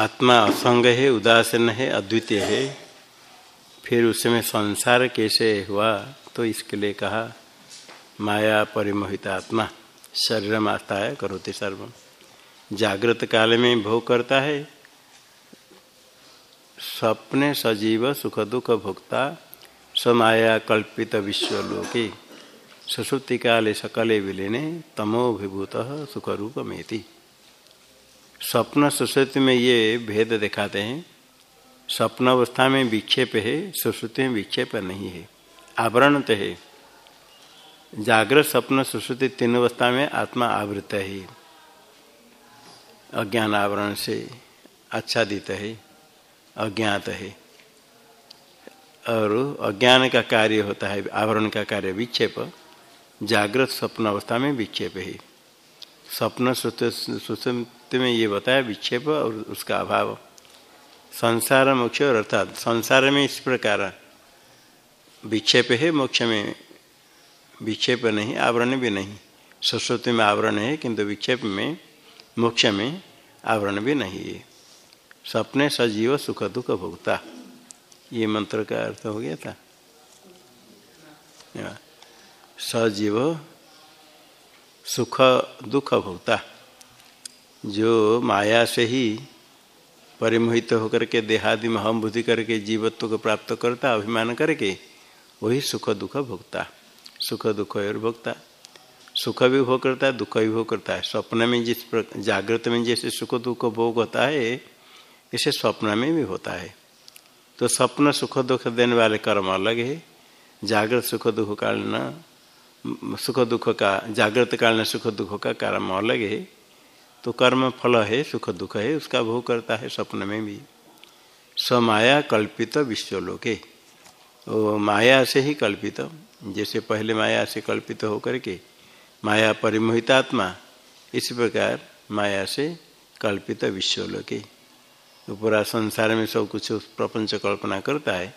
आत्मा असंग है, उदासीन है, अद्वितीय है, फिर उसमें संसार कैसे हुआ तो इसके लिए कहा, माया परिमोहित आत्मा, शरीर माता है, करोति सर्व। जागृत काल में भोग करता है, स्वप्ने सजीव सुख दुख भोक्ता समाया कल्पित विश्वलोके, सुश्रुति काले सकले विलीने, तमोभिभूत सुख रूप मेति स्वप्न सुश्रुति में ये भेद दिखाते हैं। स्वप्न अवस्था में विक्षेप है, सुश्रुति में विक्षेप नहीं है। आवरण तो है। जागृत स्वप्न सुश्रुति तीन अवस्था में आत्मा आवृत है। अज्ञान आवरण से आच्छादित है, अज्ञात है। और अज्ञान का कार्य होता है, आवरण का कार्य विक्षेप, जागृत स्वप्न अवस्था में विक्षेप है। स्वप्न सुश्रुति में ये बताया विक्षेप और उसका अभाव। संसार मोक्ष और अर्थात संसार में इस प्रकार विक्षेप है, मोक्ष में विक्षेप नहीं, आवरण भी नहीं। सुश्रुति में आवरण है, किंतु विक्षेप में, मोक्ष में आवरण भी नहीं है। सपने सजीव सुख दुख भोगता। ये मंत्र का अर्थ हो गया था। सजीव सुख दुख भोगता जो माया से ही परिमोहित होकर के, देहादि में हम बुद्धि करके, जीवत्व को प्राप्त करता, अभिमान करके, वही सुख दुख भोगता। सुख दुख और भोगता। सुख भी भोग करता है, दुख भी भोग करता है। स्वप्न में जिस जागृत में जैसे सुख दुख भोग होता है, इसे स्वप्न में भी होता है। तो स्वप्न सुख दुख देने वाले कर्म अलग है। जागृत सुख दुख कालीन सुख दुख का जागृत कालीन सुख दुख का कर्म अलग है। तो कर्म फल है सुख दुख है, उसका भोग करता है स्वप्न में भी। स्वमाया कल्पित विश्वलोके वो माया से ही कल्पित। जैसे पहले माया से कल्पित होकर के माया परिमोहितात्मा, इसी प्रकार माया से कल्पित विश्वलोके तो पूरा संसार में सब कुछ प्रपंच कल्पना करता है।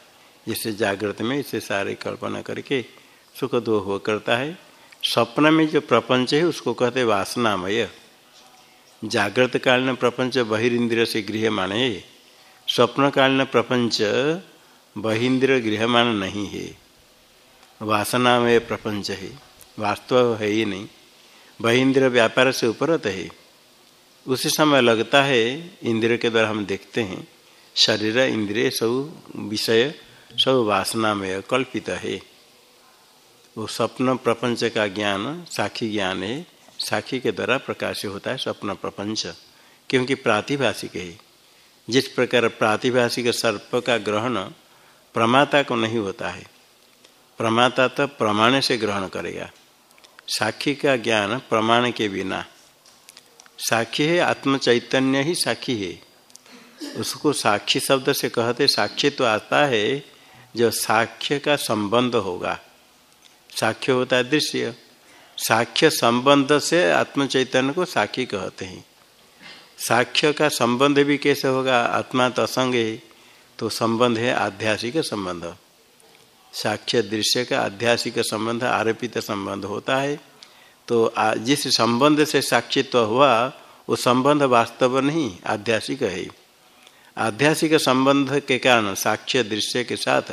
जैसे जागृत में इसे सारे कल्पना करके सुख दुख करता है। स्वप्न में जो प्रपंच है, उसको कहते वासनामय। जागृत कालीन प्रपंच बहिर्ंद्र से गृहमान है। स्वप्न कालीन प्रपंच बहिंद्र गृहमान नहीं है। वासनामय प्रपंच है। वास्तव है ही नहीं। बहिंद्र व्यापार से उपरत है। उसी समय लगता है, इंद्रिय के द्वारा हम देखते हैं। शरीर, इंद्रिय, सब विषय, सब वासनामय कल्पित है। वो स्वप्न प्रपंच का ज्ञान साक्षी ज्ञान है। साक्षी के द्वारा प्रकाश होता है स्वप्न प्रपंच, क्योंकि प्रातिभाषिक है। जिस प्रकार प्रातिभाषिक सर्प का ग्रहण प्रमाता को नहीं होता है, प्रमाता तो प्रमाण से ग्रहण करेगा। साक्षी का ज्ञान प्रमाण के बिना। साक्षी है आत्म चैतन्य ही साक्षी है। उसको साक्षी शब्द से कहते साक्षी तो आता है, जो साक्ष्य का संबंध होगा। साक्ष्य होता है दृश्य। साक्ष्य संबंध से आत्म चैतन्य को साक्षी कहते हैं। साक्ष्य का संबंध भी कैसे होगा? आत्मा तो असंग है तो संबंध है आध्यासिक संबंध। साक्ष्य दृश्य का आध्यासिक संबंध, आरोपित संबंध होता है। तो जिस संबंध से साक्षित्व हुआ, वो संबंध वास्तव नहीं आध्यासिक है। आध्यासिक संबंध के कारण साक्ष्य दृश्य के साथ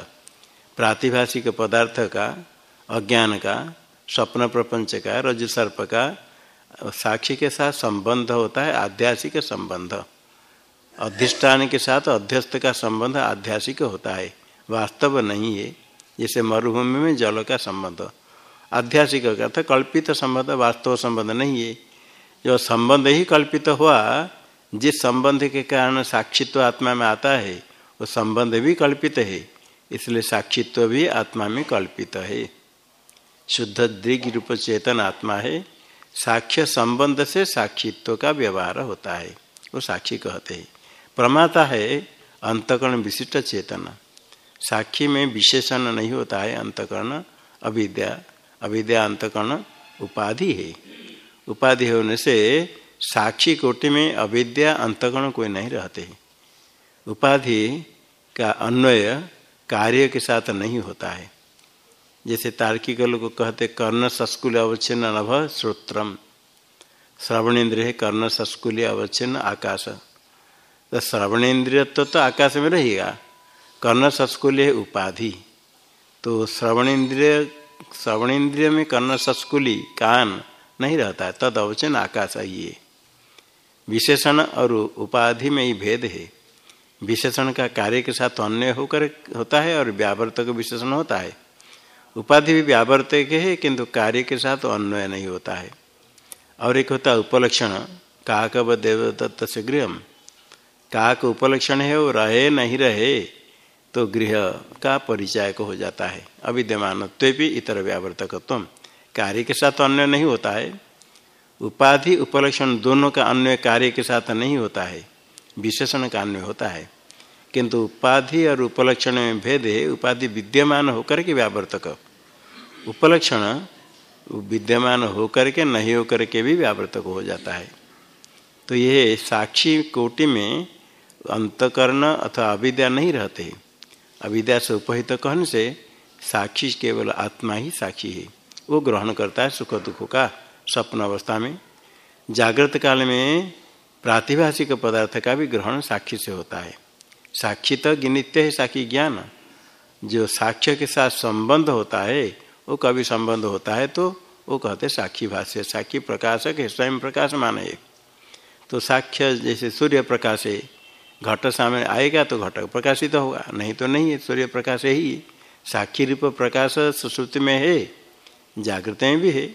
प्रातिभाषिक पदार्थ का अज्ञान का, स्वप्न प्रपंच का, रज सर्प का साक्षी के साथ संबंध होता है आध्यासिक संबंध। अधिष्ठान के साथ अध्यस्त का संबंध आध्यासिक होता है। वास्तव नहीं है, जैसे मरुभूमि में जल का संबंध। आध्यासिक का था, कल्पित संबंध, वास्तव संबंध नहीं है। जो संबंध ही कल्पित हुआ, जिस संबंध के कारण साक्षित्व आत्मा में आता है, वो संबंध भी कल्पित है, इसलिए साक्षित्व भी आत्मा में कल्पित है। शुद्ध दृग रूप चेतन आत्मा है, साक्ष्य संबंध से साक्षित्व का व्यवहार होता है, वो साक्षी कहते हैं। प्रमाता है अंतकरण विशिष्ट चेतन। साक्षी में विशेषण नहीं होता है अंतकरण, अविद्या अविद्या अंतकरण उपाधि है। उपाधि होने से साक्षी कोटि में अविद्या अंतकरण कोई नहीं रहते। उपाधि का अन्वय कार्य के साथ नहीं होता है। जैसे तार्किक लोग कहते कर्ण सस्कुल अवच्छिन्न नभ श्रोत्रम। श्रवण है कर्ण सस्कुल्य अवच्छिन्न आकाश। तो श्रवणेन्द्रिय तो, तो आकाश में रहेगा कर्ण सस्कुल है उपाधि। तो श्रवणेन्द्रिय श्रवणेन्द्रिय में कर्ण सस्कुली कान नहीं रहता है तद अवचन आकाश ये। विशेषण और उपाधि में ही भेद है। विशेषण का कार्य के साथ अन्य होकर होता है और व्यावर्तक विशेषण होता है। उपाधि भी व्यावर्तक है, किंतु कार्य के साथ अन्वय नहीं होता है। और एक होता है उपलक्षण, काक व देवदत्त से गृह काक उपलक्षण है, वो रहे नहीं रहे तो गृह का परिचय को हो जाता है। अविद्यमान भी इतर व्यावर्तकत्व कार्य के साथ अन्य नहीं होता है। उपाधि, उपलक्षण दोनों का अन्वय कार्य के साथ नहीं होता है। विशेषण का अन्वय होता है। किंतु उपाधि और उपलक्षण में भेद है, उपाधि विद्यमान होकर के व्यावर्तक। उपलक्षण विद्यमान होकर के, नहीं होकर के भी व्यावर्तक हो जाता है। तो यह साक्षी कोटि में अंतकरण अथवा अविद्या नहीं रहते। अविद्या से उपहित कहन से साक्षी केवल आत्मा ही साक्षी है। वो ग्रहण करता है सुख दुख का स्वप्न अवस्था में। जागृत काल में प्रातिभाषिक पदार्थ का भी ग्रहण साक्षी से होता है। साक्षी तो गिनित्य है साक्षी ज्ञान। जो साक्ष्य के साथ संबंध होता है, वो कभी संबंध होता है तो वो कहते साक्षी भाष्य। साक्षी प्रकाशक है, स्वयं प्रकाश माने तो साक्ष्य जैसे सूर्य प्रकाश है, घट सामने आएगा तो घट प्रकाशित होगा। नहीं तो नहीं है, सूर्य प्रकाश ही साक्षी रूप प्रकाश सुश्रुति में है, जागृत में भी है।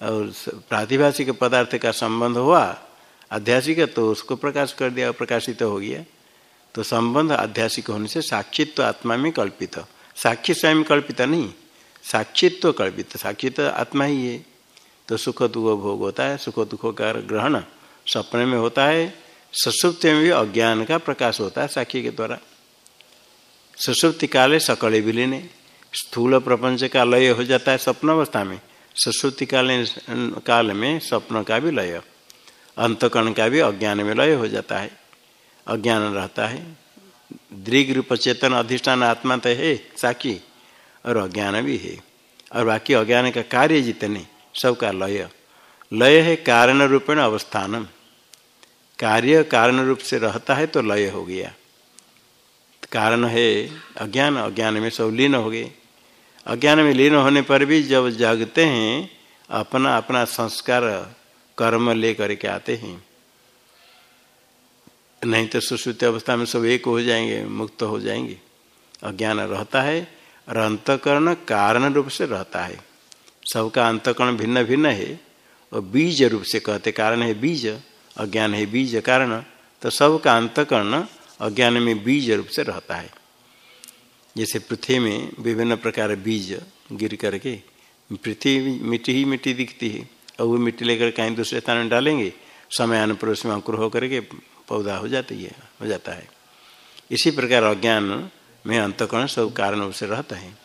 और प्रातिभाषिक पदार्थ का संबंध हुआ आध्यासिक तो उसको प्रकाश कर दिया, प्रकाशित हो गया। तो संबंध आध्यासिक होने से साक्षित्व आत्मा में कल्पित। साक्षी स्वयं कल्पित नहीं, साक्षित्व कल्पित। साक्षित आत्मा ही है। तो सुख दुख भोग होता है, सुख दुख का ग्रहण सपने में होता है, सुसुप्त में भी अज्ञान का प्रकाश होता है साक्षी के द्वारा। सुसुप्ति काले सकले विलीने स्थूल प्रपंच का लय हो जाता है स्वप्न अवस्था में। सुश्रुति काल काल में स्वप्न का भी लय। अंतकरण का भी अज्ञान में लय हो जाता है। अज्ञान रहता है। दृग रूप चेतन अधिष्ठान आत्मा तो है साक्षी और अज्ञान भी है। और बाकी अज्ञान का कार्य जितने, सबका लय। लय है कारण रूपेण अवस्थानम। कार्य कारण रूप से रहता है तो लय हो गया। कारण है अज्ञान अज्ञान में सब लीन हो गए। अज्ञान में लीन होने पर भी जब जागते हैं अपना अपना संस्कार कर्म ले करके आते हैं। नहीं तो सुश्रुति अवस्था में सब एक हो जाएँगे, मुक्त हो जाएँगे। अज्ञान रहता है, और अंतकरण कारण रूप से रहता है। सबका अंतकरण भिन्न भिन्न है, और बीज रूप से कहते कारण है बीज, अज्ञान है बीज कारण तो सबका अंतकरण अज्ञान में बीज रूप से रहता है। जैसे पृथ्वी में विभिन्न प्रकार बीज गिर करके, पृथ्वी मिट्टी ही मिट्टी दिखती है, और वो मिट्टी लेकर कहीं दूसरे स्थान में डालेंगे, समय अनुप्र उसमें अंकुर होकर के पौधा हो जाती है हो जाता है। इसी प्रकार अज्ञान में अंतकरण सब कारण से रहता है।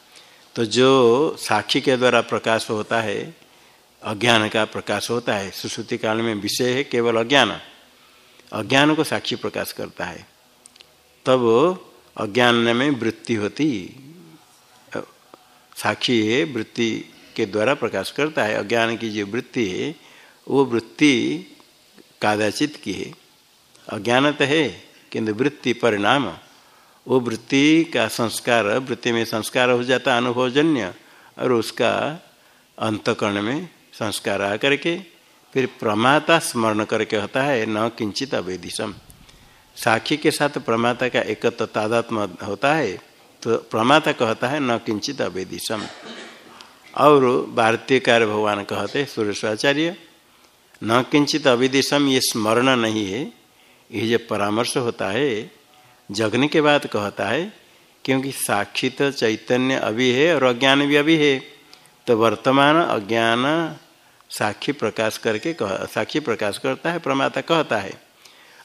तो जो साक्षी के द्वारा प्रकाश होता है, अज्ञान का प्रकाश होता है, सुश्रुति काल में विषय है केवल अज्ञान। अज्ञान को साक्षी प्रकाश करता है। तब अज्ञान में वृत्ति होती, साक्षी है, वृत्ति के द्वारा प्रकाश करता है। अज्ञान की जो वृत्ति है, वो वृत्ति कादाचित की है। अज्ञान तो है किंतु वृत्ति परिणाम। वो वृत्ति का संस्कार, वृत्ति में संस्कार हो जाता अनुभवजन्य, और उसका अंतकरण में संस्कार आ करके फिर प्रमाता स्मरण करके होता है, न किंचित अवेदिशम। साक्षी के साथ प्रमाता का एकत्र तादात्म होता है तो प्रमाता कहता है, न किंचित अवेदिशम। और भारतीय कार्य भगवान कहते सुरेश्वराचार्य, न किंचित अविदिशम, ये स्मरण नहीं है। ये जो परामर्श होता है, जगने के बाद कहता है, क्योंकि साक्षित चैतन्य अभी है और अज्ञान भी अभी है तो वर्तमान अज्ञान साक्षी प्रकाश करके कह, साक्षी प्रकाश करता है प्रमाता कहता है।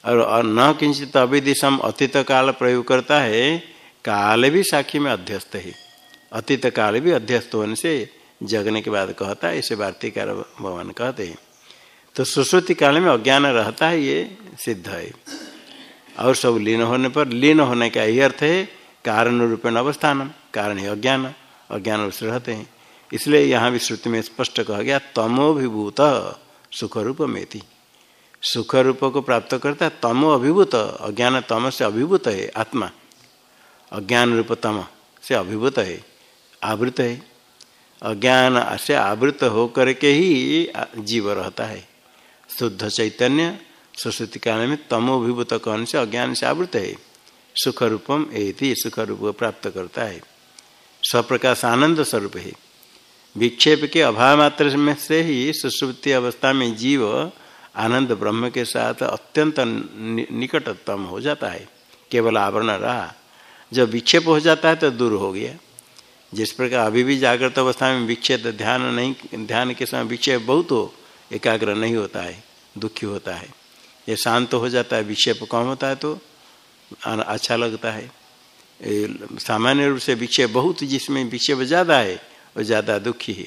और न किंचित अविदिशम अतीत काल प्रयोग करता है, काल भी साक्षी में अध्यस्त है। अतीत काल भी अध्यस्त होने से जगने के बाद कहता है, इसे वार्तिकार भगवान कहते हैं। तो सुश्रुति काल में अज्ञान रहता है, ये सिद्ध है। और सब लीन होने पर, लीन होने का यही अर्थ है, कारण रूपेण अवस्थान कारण है अज्ञान अज्ञान रूप से रहते हैं। इसलिए यहाँ भी श्रुति में स्पष्ट कहा गया, तमोभिभूत सुख रूप में थी सुख रूप को प्राप्त करता है तमो अभिभूत अज्ञान तम से अभिभूत है, आत्मा। अज्ञान रूप तम से अभिभूत है, आवृत है। अज्ञान से आवृत होकर के ही जीव रहता है। शुद्ध चैतन्य सरस्वती काल में तमोभिभूत कौन से अज्ञान से आवृत है। सुख रूपम एति सुख रूप प्राप्त करता है। स्वप्रकाश आनंद स्वरूप है। विक्षेप के अभाव मात्र में से ही सुश्रुति अवस्था में जीव आनंद ब्रह्म के साथ अत्यंत निकटतम हो जाता है। केवल आवरण रहा। जब विक्षेप हो जाता है तो दूर हो गया। जिस प्रकार अभी भी जागृत अवस्था में विक्षेप ध्यान नहीं, ध्यान के समय विक्षेप बहुत हो एकाग्र नहीं होता है, दुखी होता है। ये शांत हो जाता है विक्षेप कम होता है तो अच्छा लगता है। सामान्य रूप से विक्षेप बहुत जिसमें विक्षेप ज़्यादा है वो ज़्यादा दुखी है।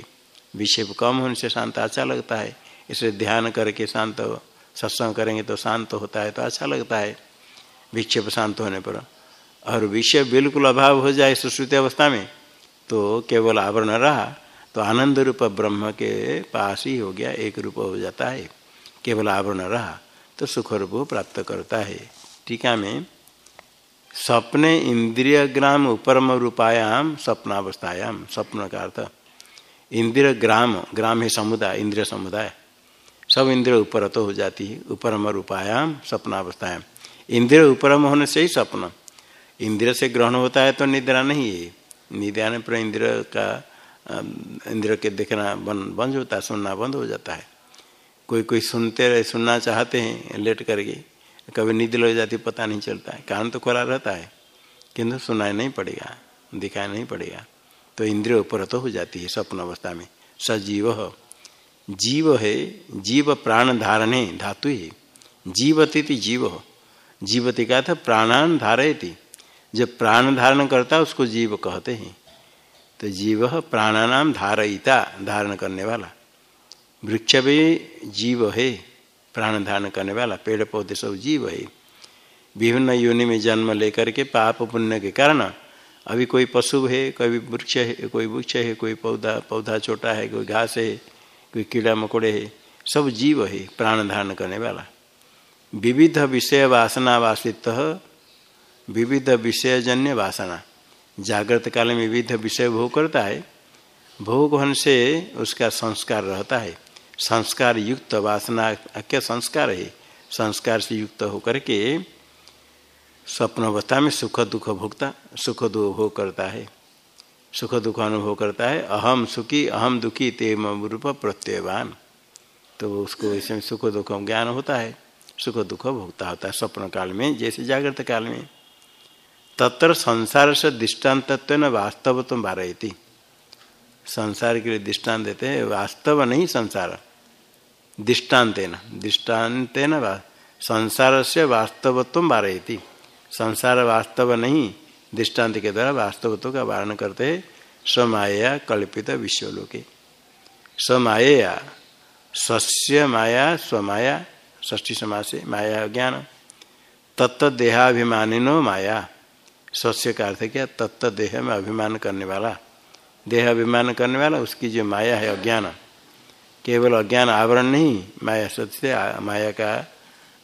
विक्षेप कम होने से शांत अच्छा लगता है। इसे ध्यान करके शांत सत्संग करेंगे तो शांत होता है तो अच्छा लगता है विक्षेप शांत होने पर। और विषय बिल्कुल अभाव हो जाए सुश्रुति अवस्था में तो केवल आवरण रहा। तो आनंद रूप ब्रह्म के पास ही हो गया, एक रूप हो जाता है। केवल आवरण रहा तो सुख रूप प्राप्त करता है। टीका में, स्वप्ने इंद्रिय ग्राम उपरम रूपायाम स्वप्नावस्थायाम, स्वप्न का अर्थ इंद्रिय ग्राम ग्राम है समुदाय, इंद्रिय समुदाय। सब इंद्रिय ऊपर तो हो जाती है, उपरम रूपायाम स्वप्नावस्थायाम। इंद्रिय उपरम होने से ही स्वप्न। इंद्रिय से ग्रहण होता है तो निद्रा नहीं है। निद्रा पर इंद्र का इंद्र के देखना बंद बंद होता है, सुनना बंद हो जाता है। कोई कोई सुनते रहे, सुनना चाहते हैं, लेट करके, कभी नींद लग जाती, पता नहीं चलता है। कान तो खुला रहता है, किंतु सुनाई नहीं पड़ेगा, दिखाई नहीं पड़ेगा। तो इंद्रिय ऊपर तो हो जाती है स्वप्न अवस्था में। सजीव जीव है, जीव प्राण धारणे धातु है। जीवती थी जीव जीवती का था प्राणान धारयती। जब प्राण धारण करता है उसको जीव कहते हैं। तो जीव प्राणानाम धारयिता, धारण करने वाला वृक्ष भी जीव है प्राण धारण करने वाला पेड़ पौधे सब जीव है विभिन्न योनि में जन्म लेकर के पाप पुण्य के कारण अभी कोई पशु है, कोई वृक्ष है, कोई वृक्ष है, कोई पौधा पौधा छोटा है, कोई घास है, कोई कीड़ा मकोड़े है, सब जीव है प्राण धारण करने वाला विविध विषय वासना वासित, विविध विषयजन्य वासना। जागृत काल में विविध विषय भोग करता है, भोग होने से उसका संस्कार रहता है। संस्कार युक्त वासना क्या संस्कार है। संस्कार से युक्त होकर के स्वप्न अवस्था में सुख दुख भोगता, सुख दुख भोग करता है। सुख दुख अनुभव करता है, अहम सुखी, अहम दुखी ते रूप प्रत्ययवान। तो उसको इसमें सुख दुख ज्ञान होता है, सुख दुख भोगता होता है। स्वप्न काल में, जैसे जागृत काल में। तत्र संसार से दृष्टांत न वास्तव तुम बारहती संसार के लिए दृष्टांत देते हैं, वास्तव नहीं, संसार। दृष्टान्तेन। दृष्टान्तेन संसार से वास्तवत्व बारहती संसार वास्तव नहीं, दृष्टांत के द्वारा वास्तवत्व का वारण करते हैं, स्वमाया कल्पित विश्वलोके। स्वमाया, स्वस्य माया, स्वमाया ष्ठी समाज से माया ज्ञान। तत्त देहाभिमानिनो माया। स्वस्य का अर्थ क्या? तत्त देह में अभिमान करने वाला। देह अभिमान करने वाला, उसकी जो माया है, अज्ञान। केवल अज्ञान आवरण नहीं, माया सत्य, माया का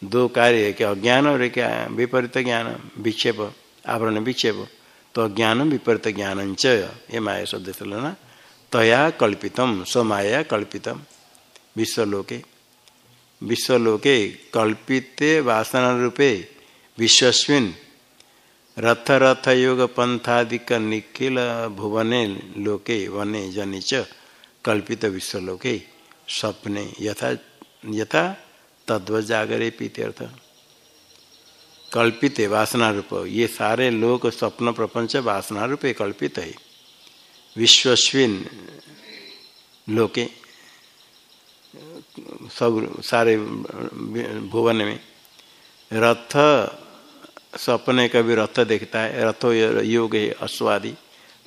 दो कार्य है कि अज्ञान और क्या विपरीत ज्ञान? विक्षेप, आवरण विक्षेप। तो अज्ञान विपरीत ज्ञान च ये माया शब्द से लेना। तया कल्पितम, स्वमाया कल्पितम, विश्वलोके। विश्वलोके कल्पित वासना रूपे, विश्वस्विन। रथ रथ योग पंथादिक निखिल भुवने लोके वने जनि च कल्पित विश्वलोके स्वप्ने यथा यथा तद्व जागरे अर्थ कल्पित है वासना रूप ये सारे लोक स्वप्न प्रपंच वासना रूप कल्पित है। विश्वस्विन लोके, सब सारे भुवन में रथ सपने का भी रथ देखता है, रथो योग है, अश्वादि,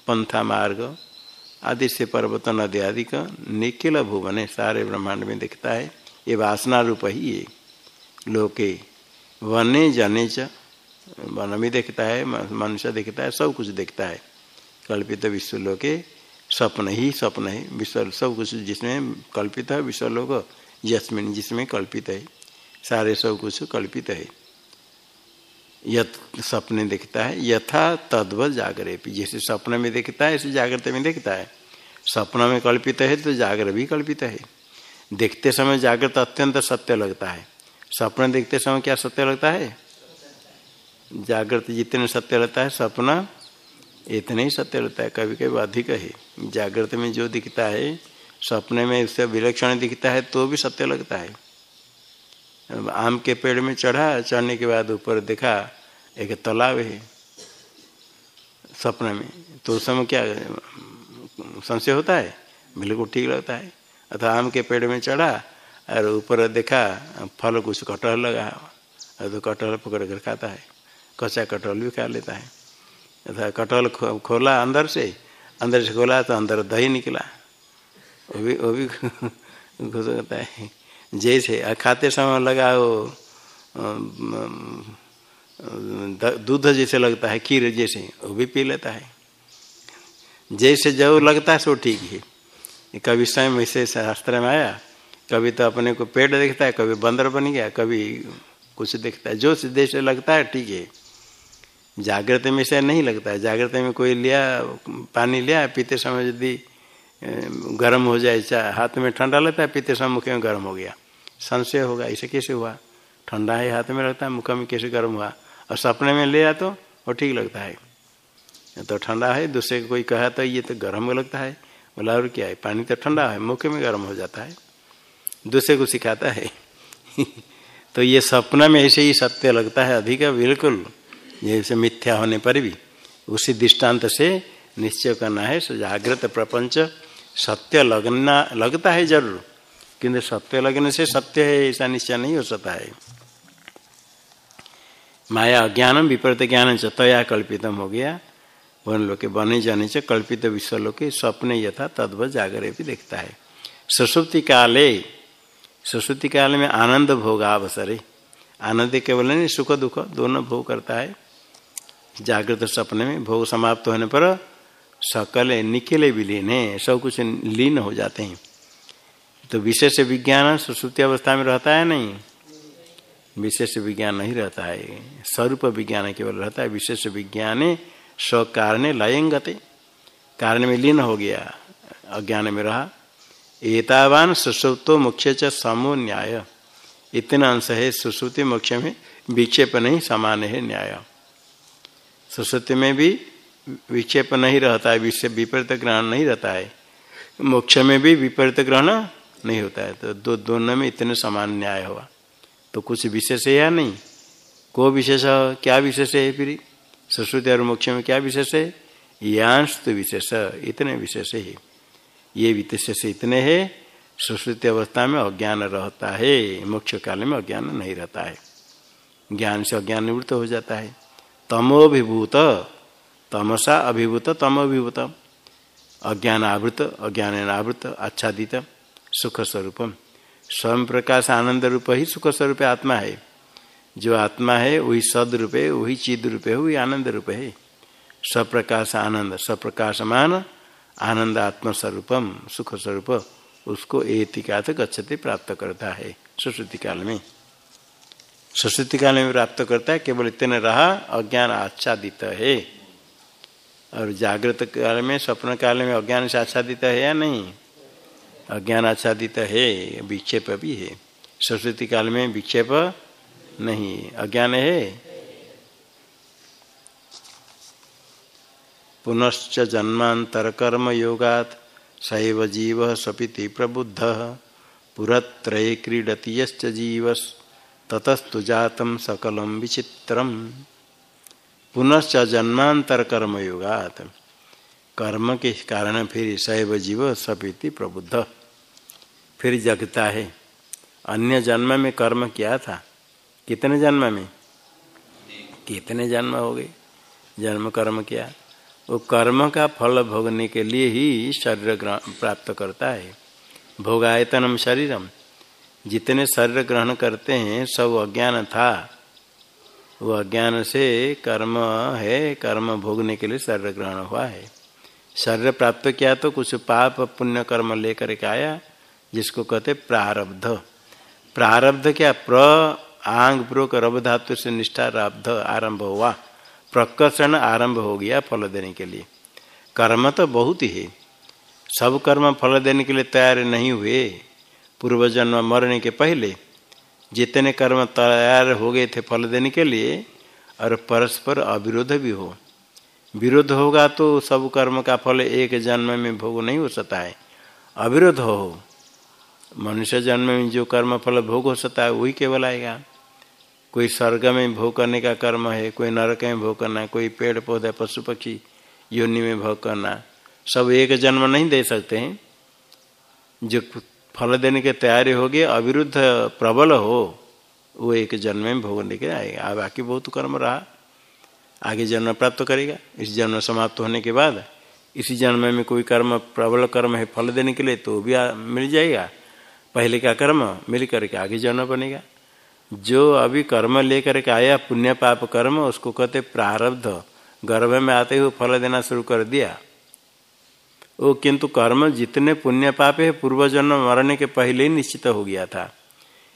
पंथा मार्ग, आदि से पर्वत, नदी आदि का निखिल भुवन है, सारे ब्रह्मांड में दिखता है। ये वासना रूप ही है। लोके वने जने च, वन भी देखता है मनुष्य देखता है, सब कुछ देखता है। कल्पित विश्व लोके स्वप्न ही स्वप्न है। विश्व, सब कुछ जिसमें कल्पित है विश्व लोक यस्मिन जिसमें कल्पित है। सारे सब कुछ कल्पित है। यथ सपने देखता है, यथा तद्व जागरे जैसे सपने में देखता है, ऐसे जागृत में देखता है। सपना में कल्पित है तो जागर भी कल्पित है। देखते समय जागृत अत्यंत सत्य लगता है। सपना देखते समय क्या सत्य लगता है? जागृत जितने सत्य लगता है, सपना इतने ही सत्य लगता है। कभी कभी अधिक है। जागृत में जो दिखता है, सपने में उससे विलक्षण दिखता है तो भी सत्य लगता है। आम के पेड़ में चढ़ा, चढ़ने के बाद ऊपर देखा, एक तालाब है सपने में। तो उस समय क्या, संशय होता है? बिल्कुल ठीक लगता है। अथवा आम के पेड़ में चढ़ा और ऊपर देखा, फल कुछ कटहल लगा और तो कटहल पकड़ कर खाता है। कच्चा कटहल भी खा लेता है। अथवा कटहल खोला अंदर से। अंदर से खोला तो अंदर दही निकला। वो भी वो भी घुस होता है। जैसे खाते समय लगा वो दूध जैसे लगता है, खीर जैसे, वो भी पी लेता है। जैसे जो लगता है, सो ठीक है। कभी स्वयं वैसे शास्त्र में आया, कभी तो अपने को पेड़ दिखता है, कभी बंदर बन गया, कभी कुछ दिखता है। जो जैसे लगता है, ठीक है। जागृत में से नहीं लगता है। जागृत में कोई लिया, पानी लिया, पीते समय यदि गर्म हो जाए, चाहे हाथ में ठंडा लगता है, पीते समय मुख में गर्म हो गया। संशय होगा इसे कैसे हुआ? ठंडा है हाथ में लगता है मुख में कैसे गर्म हुआ? और सपने में लिया तो वो ठीक लगता है। तो ठंडा है, दूसरे को कोई कहा तो ये तो गर्म लगता है। बोला, और क्या है? पानी तो ठंडा है, मुख में गर्म हो जाता है। दूसरे को सिखाता है। तो ये सपना में ऐसे ही सत्य लगता है अधिक, बिल्कुल। जैसे मिथ्या होने पर भी, उसी दृष्टांत से निश्चय करना है, सो जागृत प्रपंच, सत्य लगना, लगता है ज़रूर। किंतु सत्य लगने से सत्य है, ऐसा निश्चय नहीं हो सकता है। माया अज्ञानम, विपरीत ज्ञान तया कल्पितम हो गया। वन लोके, बने जाने से कल्पित विश्व लोके, स्वप्ने यथा तद्व जागरे भी देखता है। सरस्वती काले सरस्वती काल में आनंद भोग अवसरे आनंद केवल नहीं सुख दुख दोनों भोग करता है। जागृत सपने में भोग समाप्त होने पर सकल निकले विलीन है, सब कुछ लीन हो जाते हैं। तो विशेष विज्ञान सुश्रुति अवस्था में रहता है नहीं? विशेष विज्ञान नहीं रहता है। स्वरूप विज्ञान केवल रहता है। विशेष विज्ञान स्व कारण लयंगते कारण में लीन हो गया। अज्ञान में रहा। एतावान सुश्रुतो मुख्य च समो न्याय। इतना अंश है सुश्रुति मोक्ष में। विक्षेप नहीं समान है न्याय। सुश्रुति में भी विक्षेप नहीं रहता है। विपरीत ग्रहण नहीं रहता है। मोक्ष में भी विपरीत ग्रहण नहीं होता है। तो दो, दोनों में इतने समान न्याय हुआ तो कुछ विशेष है या नहीं? को विशेष क्या विशेष है फिर? सरस्वती और मोक्ष में क्या विशेष है? यांश तो विशेष, इतने विशेष है। ये विशेष इतने है सुश्रुति अवस्था में अज्ञान रहता है। मोक्ष काल में अज्ञान नहीं रहता है। ज्ञान से अज्ञान निवृत्त हो जाता है। तमोभिभूत, तमसा अभिभूत, तमोभिभूत। अज्ञान आवृत अज्ञान आवृत आच्छादित। सुख स्वरूपम स्वयं प्रकाश आनंद रूप ही सुख स्वरूप आत्मा है। जो आत्मा है, वही सद रूप है वही चिद रूप है वही आनंद रूप है। स्वप्रकाश आनंद स्वप्रकाशमान आनंद आत्मस्वरूपम सुख स्वरूप उसको एतिका गच्छते प्राप्त करता है। सुश्रुति काल में। सुश्रुति काल में प्राप्त करता है, केवल इतने रहा, अज्ञान आच्छादित है। और जागृत काल में, स्वप्न काल में अज्ञान से आच्छादित है या नहीं? अज्ञान आच्छादित है, विक्षेप भी है। सरस्वती काल में विक्षेप नहीं, अज्ञान है। पुनश्च जन्मांतर कर्म योगात सैव जीव सपिति प्रबुद्ध, पुरत्रय क्रीडति यश्च जीवस, ततस्तु जातम सकलम विचित्रम। पुनश्च जन्मांतर कर्म योगात कर्म के कारण फिर सैव जीव सपिति प्रबुद्ध। फिर जगता है। अन्य जन्म में कर्म किया था? कितने जन्म में? कितने जन्म हो गए? जन्म कर्म किया? वो कर्म का फल भोगने के लिए ही शरीर प्राप्त करता है। भोगायतनम शरीरम। जितने शरीर ग्रहण करते हैं, सब अज्ञान था। वो अज्ञान से कर्म है, कर्म भोगने के लिए शरीर ग्रहण हुआ है। शरीर प्राप्त किया तो कुछ पाप, पुण्य कर्म लेकर के आया। जिसको कहते प्रारब्ध। प्रारब्ध क्या? प्र, आंग पूर्वक रब धातु से निष्ठा, रब्ध आरंभ हुआ। प्रकर्षण आरंभ हो गया फल देने के लिए। कर्म तो बहुत ही। है सब कर्म फल देने के लिए तैयार नहीं हुए। पूर्व जन्म मरने के पहले जितने कर्म तैयार हो गए थे फल देने के लिए, और परस्पर अविरोध भी हो। विरोध होगा तो सब कर्म का फल एक जन्म में भोग नहीं हो सकता है। अविरोध हो। मनुष्य जन्म में जो कर्म फल भोग हो सकता है, वही केवल आएगा। कोई स्वर्ग में भोग करने का कर्म है, कोई नरक में भोग करना कोई पेड़, पौधे, पशु, पक्षी, योनि में भोग करना सब एक जन्म नहीं दे सकते हैं। जो फल देने के तैयारी होगी, अविरुद्ध प्रबल हो, वो एक जन्म में भोग लेके आएगा। बाकी बहुत कर्म रहा। आगे जन्म प्राप्त करेगा। इस जन्म समाप्त होने के बाद, इसी जन्म में कोई कर्म, प्रबल कर्म है फल देने के लिए तो भी मिल जाएगा। पहले का कर्म मिल करके आगे जन्म बनेगा जो अभी कर्म लेकर के आया, पुण्य पाप कर्म, उसको कहते प्रारब्ध। गर्भ में आते हुए फल देना शुरू कर दिया। वो किंतु कर्म जितने पुण्य पाप है, पूर्व जन्म मरने के पहले ही निश्चित हो गया था।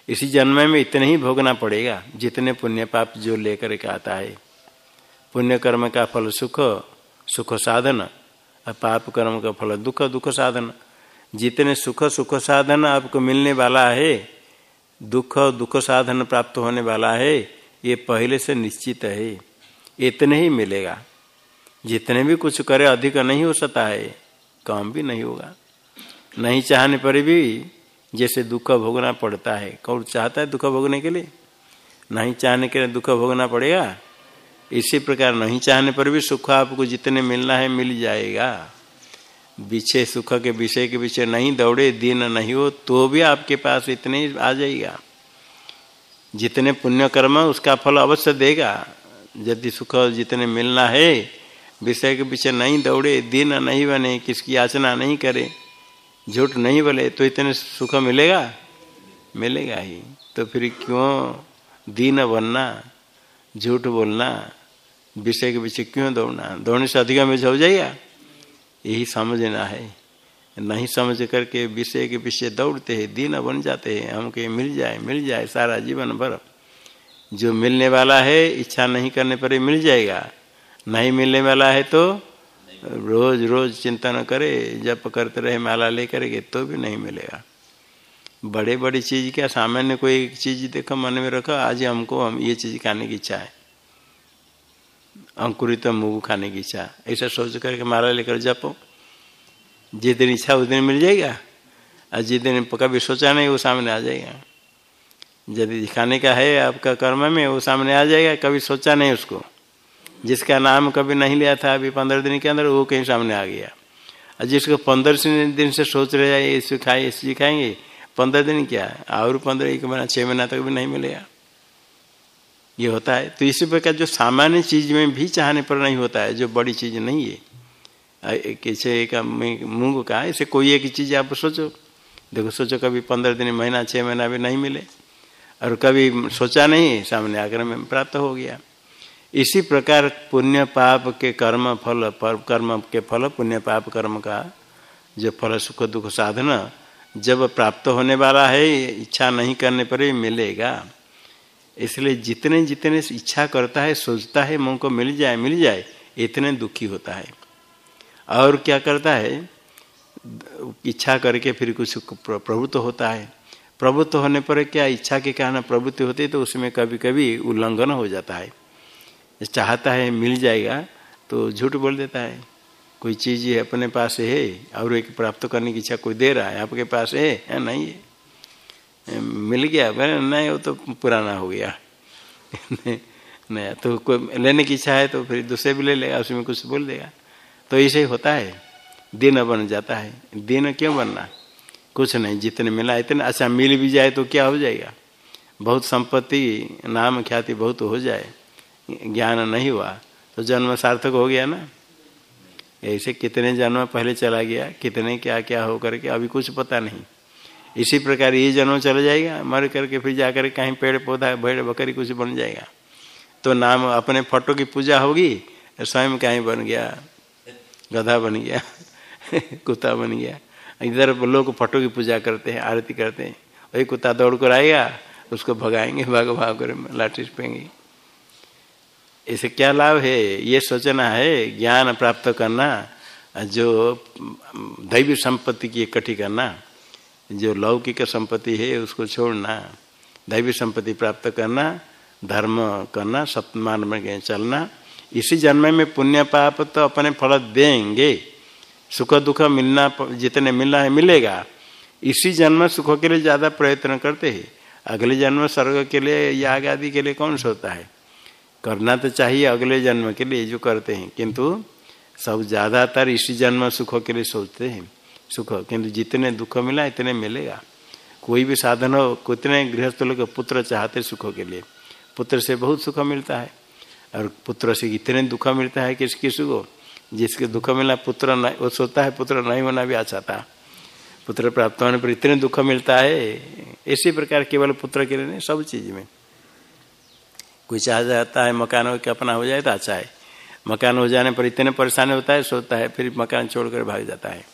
इसी जन्म में इतने ही भोगना पड़ेगा, जितने पुण्य पाप जो लेकर के आता है। पुण्य कर्म का फल सुख सुख साधन, और पाप कर्म का फल दुख दुख साधन। जितने सुख सुख साधन आपको मिलने वाला है, दुख दुख साधन प्राप्त होने वाला है, ये पहले से निश्चित है। इतने ही मिलेगा। जितने भी कुछ करे, अधिक नहीं हो सकता है, कम भी नहीं होगा। नहीं चाहने पर भी जैसे दुख भोगना पड़ता है, कौन चाहता है दुख भोगने के लिए? नहीं चाहने के लिए दुख भोगना पड़ेगा। इसी प्रकार नहीं चाहने पर भी सुख आपको जितने मिलना है, मिल जाएगा। विषय सुख के विषय के विषय नहीं दौड़े, दिन नहीं हो तो भी आपके पास इतने आ जाएगा। जितने पुण्य कर्म उसका फल अवश्य देगा। यदि सुख जितने मिलना है, विषय के पीछे नहीं दौड़े, दिन नहीं बने, किसकी याचना नहीं करे, झूठ नहीं बोले तो इतने सुख मिलेगा? मिलेगा ही। तो फिर क्यों दीन बनना, झूठ बोलना, विषय के पीछे क्यों दौड़ना? दौड़ने से अधिक में हो जाएगा? यही समझना है। नहीं समझ करके विषय के पीछे दौड़ते हैं, दिन बन जाते हैं हम हमको मिल जाए मिल जाए सारा जीवन भर। जो मिलने वाला है, इच्छा नहीं करने पर ही मिल जाएगा। नहीं मिलने वाला है तो रोज रोज चिंतन करे, जप करते रहे, माला लेकर के तो भी नहीं मिलेगा। बड़े बड़ी चीज़ क्या, सामान्य कोई चीज़ देखो मन में रखो, आज हमको हम ये चीज़ खाने की इच्छा है। अंकुरित मूग खाने की इच्छा। ऐसा सोच करके माला लेकर जापो। जिस दिन इच्छा, उस दिन मिल जाएगा। और जिस दिन कभी सोचा नहीं, वो सामने आ जाएगा। यदि खाने का है आपका कर्म में, वो सामने आ जाएगा। कभी सोचा नहीं उसको। जिसका नाम कभी नहीं लिया था अभी पंद्रह दिन के अंदर, वो कहीं सामने आ गया। और जिसको पंद्रह दिन से सोच रहे जाए इसे खाए इसे खाएँगे, पंद्रह दिन क्या? और पंद्रह, एक महीना छः महीना तक भी नहीं मिलेगा। ये होता है। तो इसी प्रकार जो सामान्य चीज़ में भी चाहने पर नहीं होता है, जो बड़ी चीज़ नहीं है। कैसे एक मूंग का ऐसे कोई एक चीज़ आप सोचो। देखो, सोचो कभी पंद्रह दिन, महीना छः महीना भी नहीं मिले। और कभी सोचा नहीं, सामने आकर में प्राप्त हो गया। इसी प्रकार पुण्य पाप के कर्म फल कर्म के फल, पुण्य पाप कर्म का जो फल, सुख, दुख, साधना जब प्राप्त होने वाला है, इच्छा नहीं करने पर ही मिलेगा। इसलिए जितने जितने इच्छा करता है, सोचता है मुँह को मिल जाए मिल जाए, इतने दुखी होता है। और क्या करता है? इच्छा करके फिर कुछ प्रभुत्व होता है। प्रभुत्व होने पर क्या इच्छा के कारण प्रवृत्ति होती है तो उसमें कभी कभी उल्लंघन हो जाता है। चाहता है मिल जाएगा तो झूठ बोल देता है। कोई चीज़ अपने पास है और एक प्राप्त करने की इच्छा कोई दे रहा है, आपके पास है या नहीं है मिल गया। मैंने नहीं, वो तो पुराना हो गया। नया तो कोई लेने की इच्छा है तो फिर दूसरे भी ले लेगा, उसमें कुछ बोल देगा। तो ऐसे ही होता है। दिन बन जाता है। दिन क्यों बनना? कुछ नहीं, जितने मिला, इतने। अच्छा मिल भी जाए तो क्या हो जाएगा? बहुत संपत्ति, नाम ख्याति बहुत हो जाए। ज्ञान नहीं हुआ तो जन्म सार्थक हो गया ना। ऐसे कितने जन्म पहले चला गया, कितने क्या क्या हो करके अभी कुछ पता नहीं। इसी प्रकार ये जन्म चला जाएगा, मर करके फिर जाकर कहीं पेड़ पौधा, भेड़ बकरी कुछ बन जाएगा। तो नाम अपने फ़ोटो की पूजा होगी, स्वयं कहीं बन गया, गधा बन गया, कुत्ता बन गया। इधर लोग फ़ोटो की पूजा करते हैं, आरती करते हैं। वही कुत्ता दौड़ कर आएगा, उसको भगाएँगे, भाग भाग कर लाठी पेंगे इसे क्या लाभ है? ये सोचना है, ज्ञान प्राप्त करना, जो दैवी संपत्ति की इकट्ठी करना। जो लौकिक संपत्ति है, उसको छोड़ना, दैवी संपत्ति प्राप्त करना, धर्म करना सत्यमान में चलना, इसी जन्म में पुण्य पाप तो अपने फल देंगे। सुख दुख मिलना, जितने मिलना है, मिलेगा। इसी जन्म सुख के लिए ज़्यादा प्रयत्न करते हैं। अगले जन्म स्वर्ग के लिए, याग आदि के लिए कौन सोता है? करना तो चाहिए अगले जन्म के लिए जो करते हैं। किंतु सब ज़्यादातर इसी जन्म सुख के लिए सोचते हैं। सुख। किंतु जितने दुख मिला, इतने मिलेगा। कोई भी साधन हो, कितने गृहस्थ लोग पुत्र चाहते सुख के लिए। पुत्र से बहुत सुख मिलता है। और पुत्र से इतने दुख मिलता है किस किस को जिसके दुख मिला, पुत्र नहीं वो सोचता है, पुत्र नहीं होना भी अच्छा था। पुत्र प्राप्त होने पर इतने दुख मिलता है। इसी प्रकार केवल पुत्र के लिए नहीं, सब चीज़ में। कोई चाह जाता है, मकान हो के अपना हो जाए तो अच्छा है। मकान हो जाने पर इतने परेशानी होता है सोता है, फिर मकान छोड़कर भाग जाता है।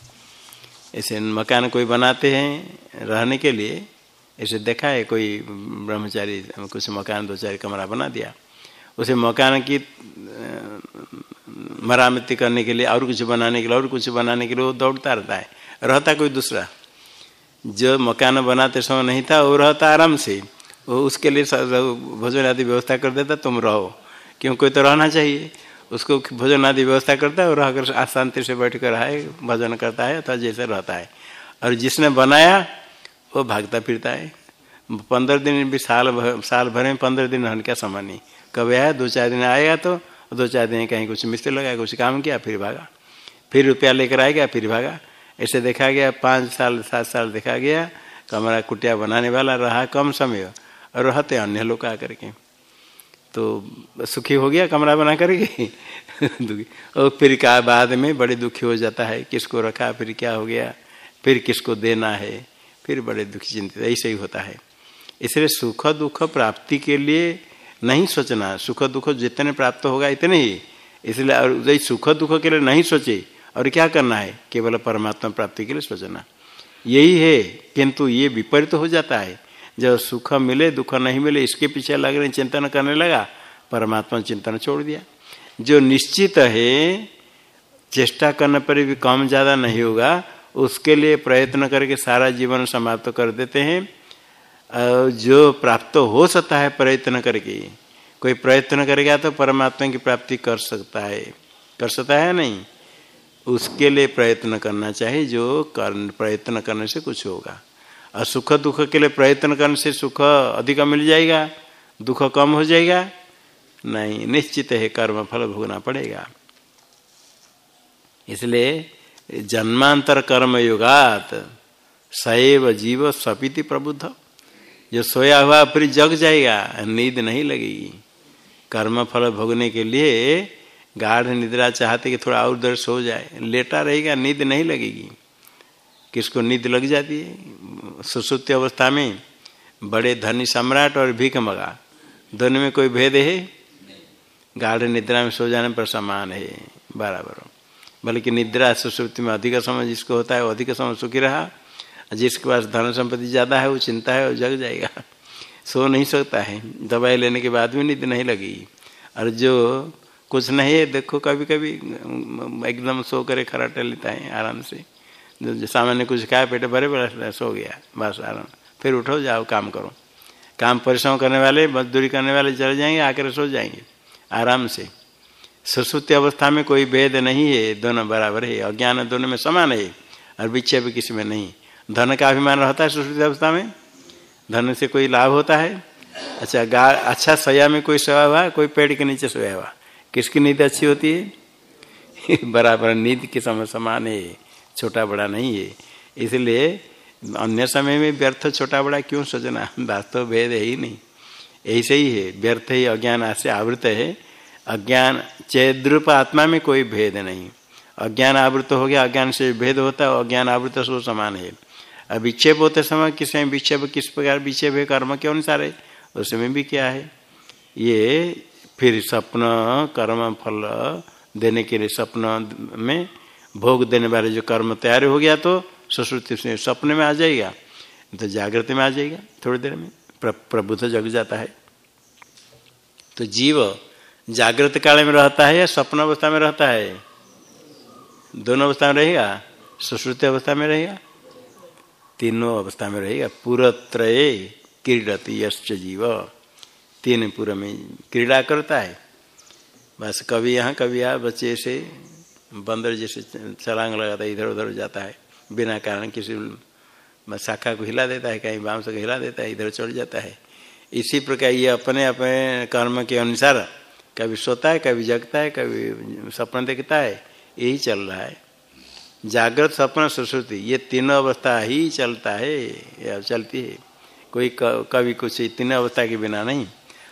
ऐसे मकान कोई बनाते हैं रहने के लिए, ऐसे देखा है कोई ब्रह्मचारी, कुछ मकान, दो चार कमरा बना दिया। उसे मकान की मरामती करने के लिए, और कुछ बनाने के लिए, और कुछ बनाने के लिए वो दौड़ता रहता है। रहता कोई दूसरा? जो मकान बनाते समय नहीं था, वो रहता आराम से। वो उसके लिए भोजन आदि व्यवस्था कर देता, तुम रहो। क्यों? कोई तो रहना चाहिए। उसको भोजन आदि व्यवस्था करता है और रहकर शांति से बैठ कर आए, भजन करता है अथवा जैसे रहता है। और जिसने बनाया, वो भागता फिरता है। पंद्रह दिन भी साल भर साल भर में पंद्रह दिन रहने का समय नहीं। कब आया, दो चार दिन आएगा तो दो चार दिन कहीं कुछ मिस्त्री लगाया, कुछ काम किया, फिर भागा। फिर रुपया लेकर आएगा, फिर भागा। ऐसे देखा गया, पाँच साल, सात साल देखा गया, कमरा कुटिया बनाने वाला रहा कम समय। और रहते अन्य लोग आकर के। तो सुखी हो गया कमरा बना करके दुखी। और फिर क्या बाद में बड़े दुखी हो जाता है, किसको रखा, फिर क्या हो गया, फिर किसको देना है, फिर बड़े दुखी चिंतित ऐसे ही होता है। इसलिए सुख दुख प्राप्ति के लिए नहीं सोचना। सुख दुख जितने प्राप्त होगा इतने ही। इसलिए और यही सुख दुख के लिए नहीं सोचे, और क्या करना है? केवल परमात्मा प्राप्ति के लिए सोचना। यही है, किंतु ये विपरीत हो जाता है। जब सुख मिले, दुख नहीं मिले, इसके पीछे लग लगने चिंतन करने लगा, परमात्मा चिंतन छोड़ दिया। जो निश्चित है, चेष्टा करने पर भी कम ज़्यादा नहीं होगा, उसके लिए प्रयत्न करके सारा जीवन समाप्त कर देते हैं। जो प्राप्त हो सकता है प्रयत्न करके, कोई प्रयत्न करेगा तो परमात्मा की प्राप्ति कर सकता है। कर सकता है नहीं? उसके लिए प्रयत्न करना चाहिए, जो कर प्रयत्न करने से कुछ होगा। और सुख दुख के लिए प्रयत्न करने से सुख अधिक मिल जाएगा, दुख कम हो जाएगा। नहीं, निश्चित है कर्म फल भोगना पड़ेगा। इसलिए जन्मांतर कर्म युगात सैव जीव सपिति प्रबुद्ध। जो सोया हुआ फिर जग जाएगा, नींद नहीं लगेगी। कर्म फल भोगने के लिए गाढ़ निद्रा चाहते कि थोड़ा और देर सो जाए, लेटा रहेगा, नींद नहीं लगेगी। किसको नींद लग जाती है। सुसुप्त अवस्था में बड़े धनी सम्राट और भीख मगा। दोनों में कोई भेद है? गाढ़ निद्रा में सो जाने पर समान है बराबर बल्कि निद्रा सुसुप्ति में अधिक समय जिसको होता है वो अधिक समय सुखी रहा। जिसके पास धन संपत्ति ज़्यादा है वो चिंता है वो जग जाएगा। सो नहीं सकता है। दवाई लेने के बाद भी नींद नहीं लगेगी और जो कुछ नहीं है देखो कभी कभी एकदम सो करे खराटे लेता है आराम से। जो सामान्य कुछ खाया पेट भरे, बड़ा सो गया, बस आराम। फिर उठो, जाओ, काम करो। काम परिश्रम करने वाले मजदूरी करने वाले चले जाएँगे, आकर सो जाएँगे, आराम से। सुश्रुति अवस्था में कोई भेद नहीं है, दोनों बराबर है, अज्ञान दोनों में समान है, और विच्छे भी किसी में नहीं। धन का अभिमान रहता है सुश्रुति अवस्था में? धन से कोई लाभ होता है? अच्छा गा अच्छा सया में कोई सोया हुआ कोई पेड़ के नीचे सोया हुआ किसकी नींद अच्छी होती है? बराबर नींद के समय समान है। छोटा बड़ा नहीं है। इसलिए अन्य समय में व्यर्थ छोटा बड़ा क्यों सोचना? वास्तव भेद है ही नहीं। ऐसे ही है, व्यर्थ ही अज्ञान से आवृत है। अज्ञान चेद्रुप आत्मा में कोई भेद नहीं। अज्ञान आवृत हो गया, अज्ञान से भेद होता है, अज्ञान आवृत सो समान है। अब विक्षेप होते समय किस विक्षेप, किस प्रकार विक्षेप है, कर्म के अनुसार है, उसमें भी क्या है? ये फिर स्वप्न कर्म, फल देने के लिए स्वप्न में भोग देने वाले जो कर्म तैयार हो गया तो सुश्रुति से सपने में आ जाएगा तो जागृति में आ जाएगा थोड़ी देर में प्र, प्रबुद्ध जग जाता है। तो जीव जागृत काल में रहता है या स्वप्न अवस्था में रहता है? दोनों अवस्था में रहेगा सुश्रुति अवस्था में रहेगा तीनों अवस्था में रहेगा। पूरत्रय क्रीडती यश्च जीव। तीन पूरा में क्रीड़ा करता है। बस कभी यहाँ कभी यहाँ बच्चे से बंदर जैसे छलांग लगाता है, इधर उधर जाता है, बिना कारण किसी शाखा को हिला देता है, कहीं बाम को हिला देता है, इधर चढ़ जाता है। इसी प्रकार ये अपने अपने कर्म के अनुसार कभी सोता है, कभी जगता है, कभी सपना देखता है, यही चल रहा है। जागृत सपना सुश्रुति, ये तीनों अवस्था ही चलता है, या चलती है। कोई कभी कुछ तीनों अवस्था के बिना नहीं।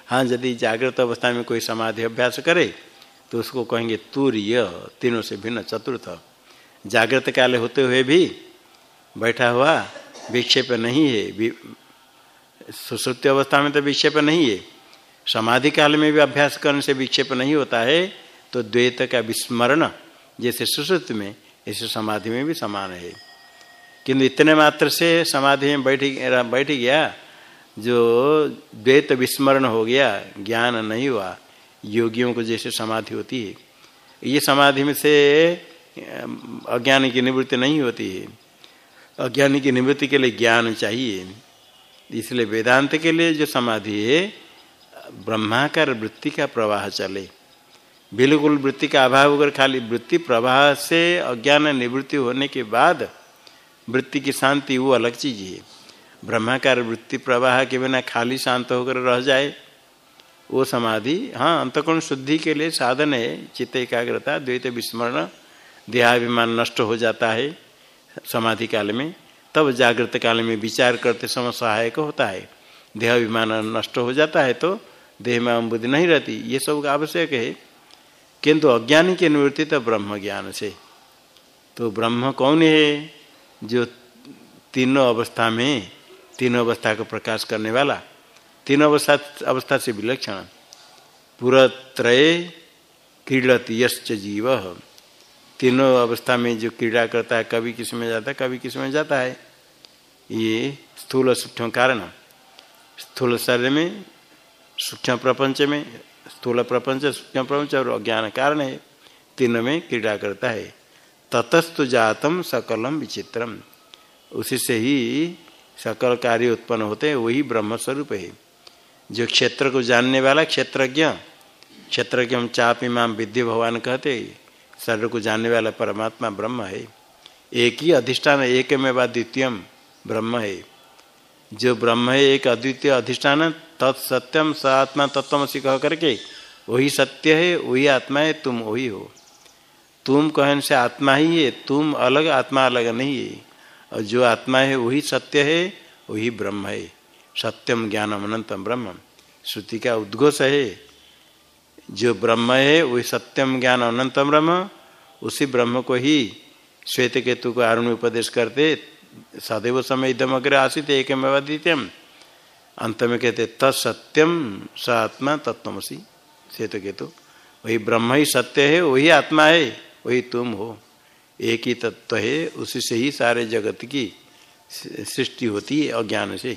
हाँ यदि जागृत अवस्था में कोई समाधि अभ्यास करे तो उसको कहेंगे तूर्य। तीनों से भिन्न चतुर्थ। जागृत काल होते हुए भी बैठा हुआ विक्षेप नहीं है। सुश्रुति अवस्था में तो विक्षेप नहीं है। समाधि काल में भी अभ्यास करने से विक्षेप नहीं होता है। तो द्वैत का विस्मरण जैसे सुश्रुति में, ऐसे समाधि में भी समान है। किंतु इतने मात्र से समाधि में बैठ बैठ गया, जो द्वैत विस्मरण हो गया, ज्ञान नहीं हुआ। योगियों को जैसे समाधि होती है। ये समाधि में से अज्ञान की निवृत्ति नहीं होती है। अज्ञान की निवृत्ति के लिए ज्ञान चाहिए। इसलिए वेदांत के लिए जो समाधि है, ब्रह्माकार वृत्ति का प्रवाह चले। बिल्कुल वृत्ति का अभाव अगर खाली वृत्ति प्रवाह से अज्ञान निवृत्ति होने के बाद वृत्ति की शांति वो अलग चीज़ है। ब्रह्माकार वृत्ति प्रवाह के बिना खाली शांत होकर रह जाए। वो समाधि हाँ अंतकोण शुद्धि के लिए साधन है, चित्त एकाग्रता, द्वैत विस्मरण, देहाभिमान नष्ट हो जाता है समाधि काल में। तब जागृत काल में विचार करते समय सहायक होता है। देहाभिमान नष्ट हो जाता है तो देह में बुद्धि नहीं रहती, ये सब आवश्यक है। किंतु अज्ञानी की निवृत्ति तो ब्रह्म ज्ञान से। तो ब्रह्म कौन है जो तीनों अवस्था में, तीनों अवस्था को प्रकाश करने वाला? तीनों अवस्था अवस्था से विलक्षण। पुरत्रय क्रीड़त यश्च जीव। तीनों अवस्था में जो क्रीड़ा करता है कभी किसमें जाता है? कभी किसमें जाता है? ये स्थूल सूक्ष्म कारण। स्थूल शरीर में, सूक्ष्म प्रपंच में, स्थूल प्रपंच, सूक्ष्म प्रपंच और अज्ञान कारण है। तीनों में क्रीड़ा करता है। ततस्तु जातम सकलम विचित्रम। उसी से ही सकल कार्य उत्पन्न होते हैं, वही ब्रह्मस्वरूप है। जो क्षेत्र को जानने वाला क्षेत्रज्ञ क्षेत्रज्ञ हम चाप इमाम विद्य भगवान कहते शरीर को जानने वाला परमात्मा ब्रह्म है। एक ही अधिष्ठान, एक में बाद द्वितीय ब्रह्म है। जो ब्रह्म है, एक अद्वितीय अधिष्ठान तत्सत्यम स आत्मा तत्वसी कह करके, वही सत्य है, वही आत्मा है, तुम वही हो। तुम कहने से आत्मा ही है, तुम अलग, आत्मा अलग नहीं है। और जो आत्मा है, वही सत्य है, वही ब्रह्म है। सत्यम ज्ञानम अनंतम ब्रह्म श्रुति का उद्घोष है, जो ब्रह्म है, वही सत्यम ज्ञान अनंतम ब्रह्म, उसी ब्रह्म को ही श्वेत केतु को आरुण उपदेश करते सदैव समय इधम अग्र आसित एक द्वितीयम अंत में कहते, तत्सत्यम स आत्मा तत्वसी श्वेत केतु। वही ब्रह्म ही सत्य है, वही आत्मा है, वही तुम हो। एक ही तत्व है, उसी से ही सारे जगत की सृष्टि होती है अज्ञान से।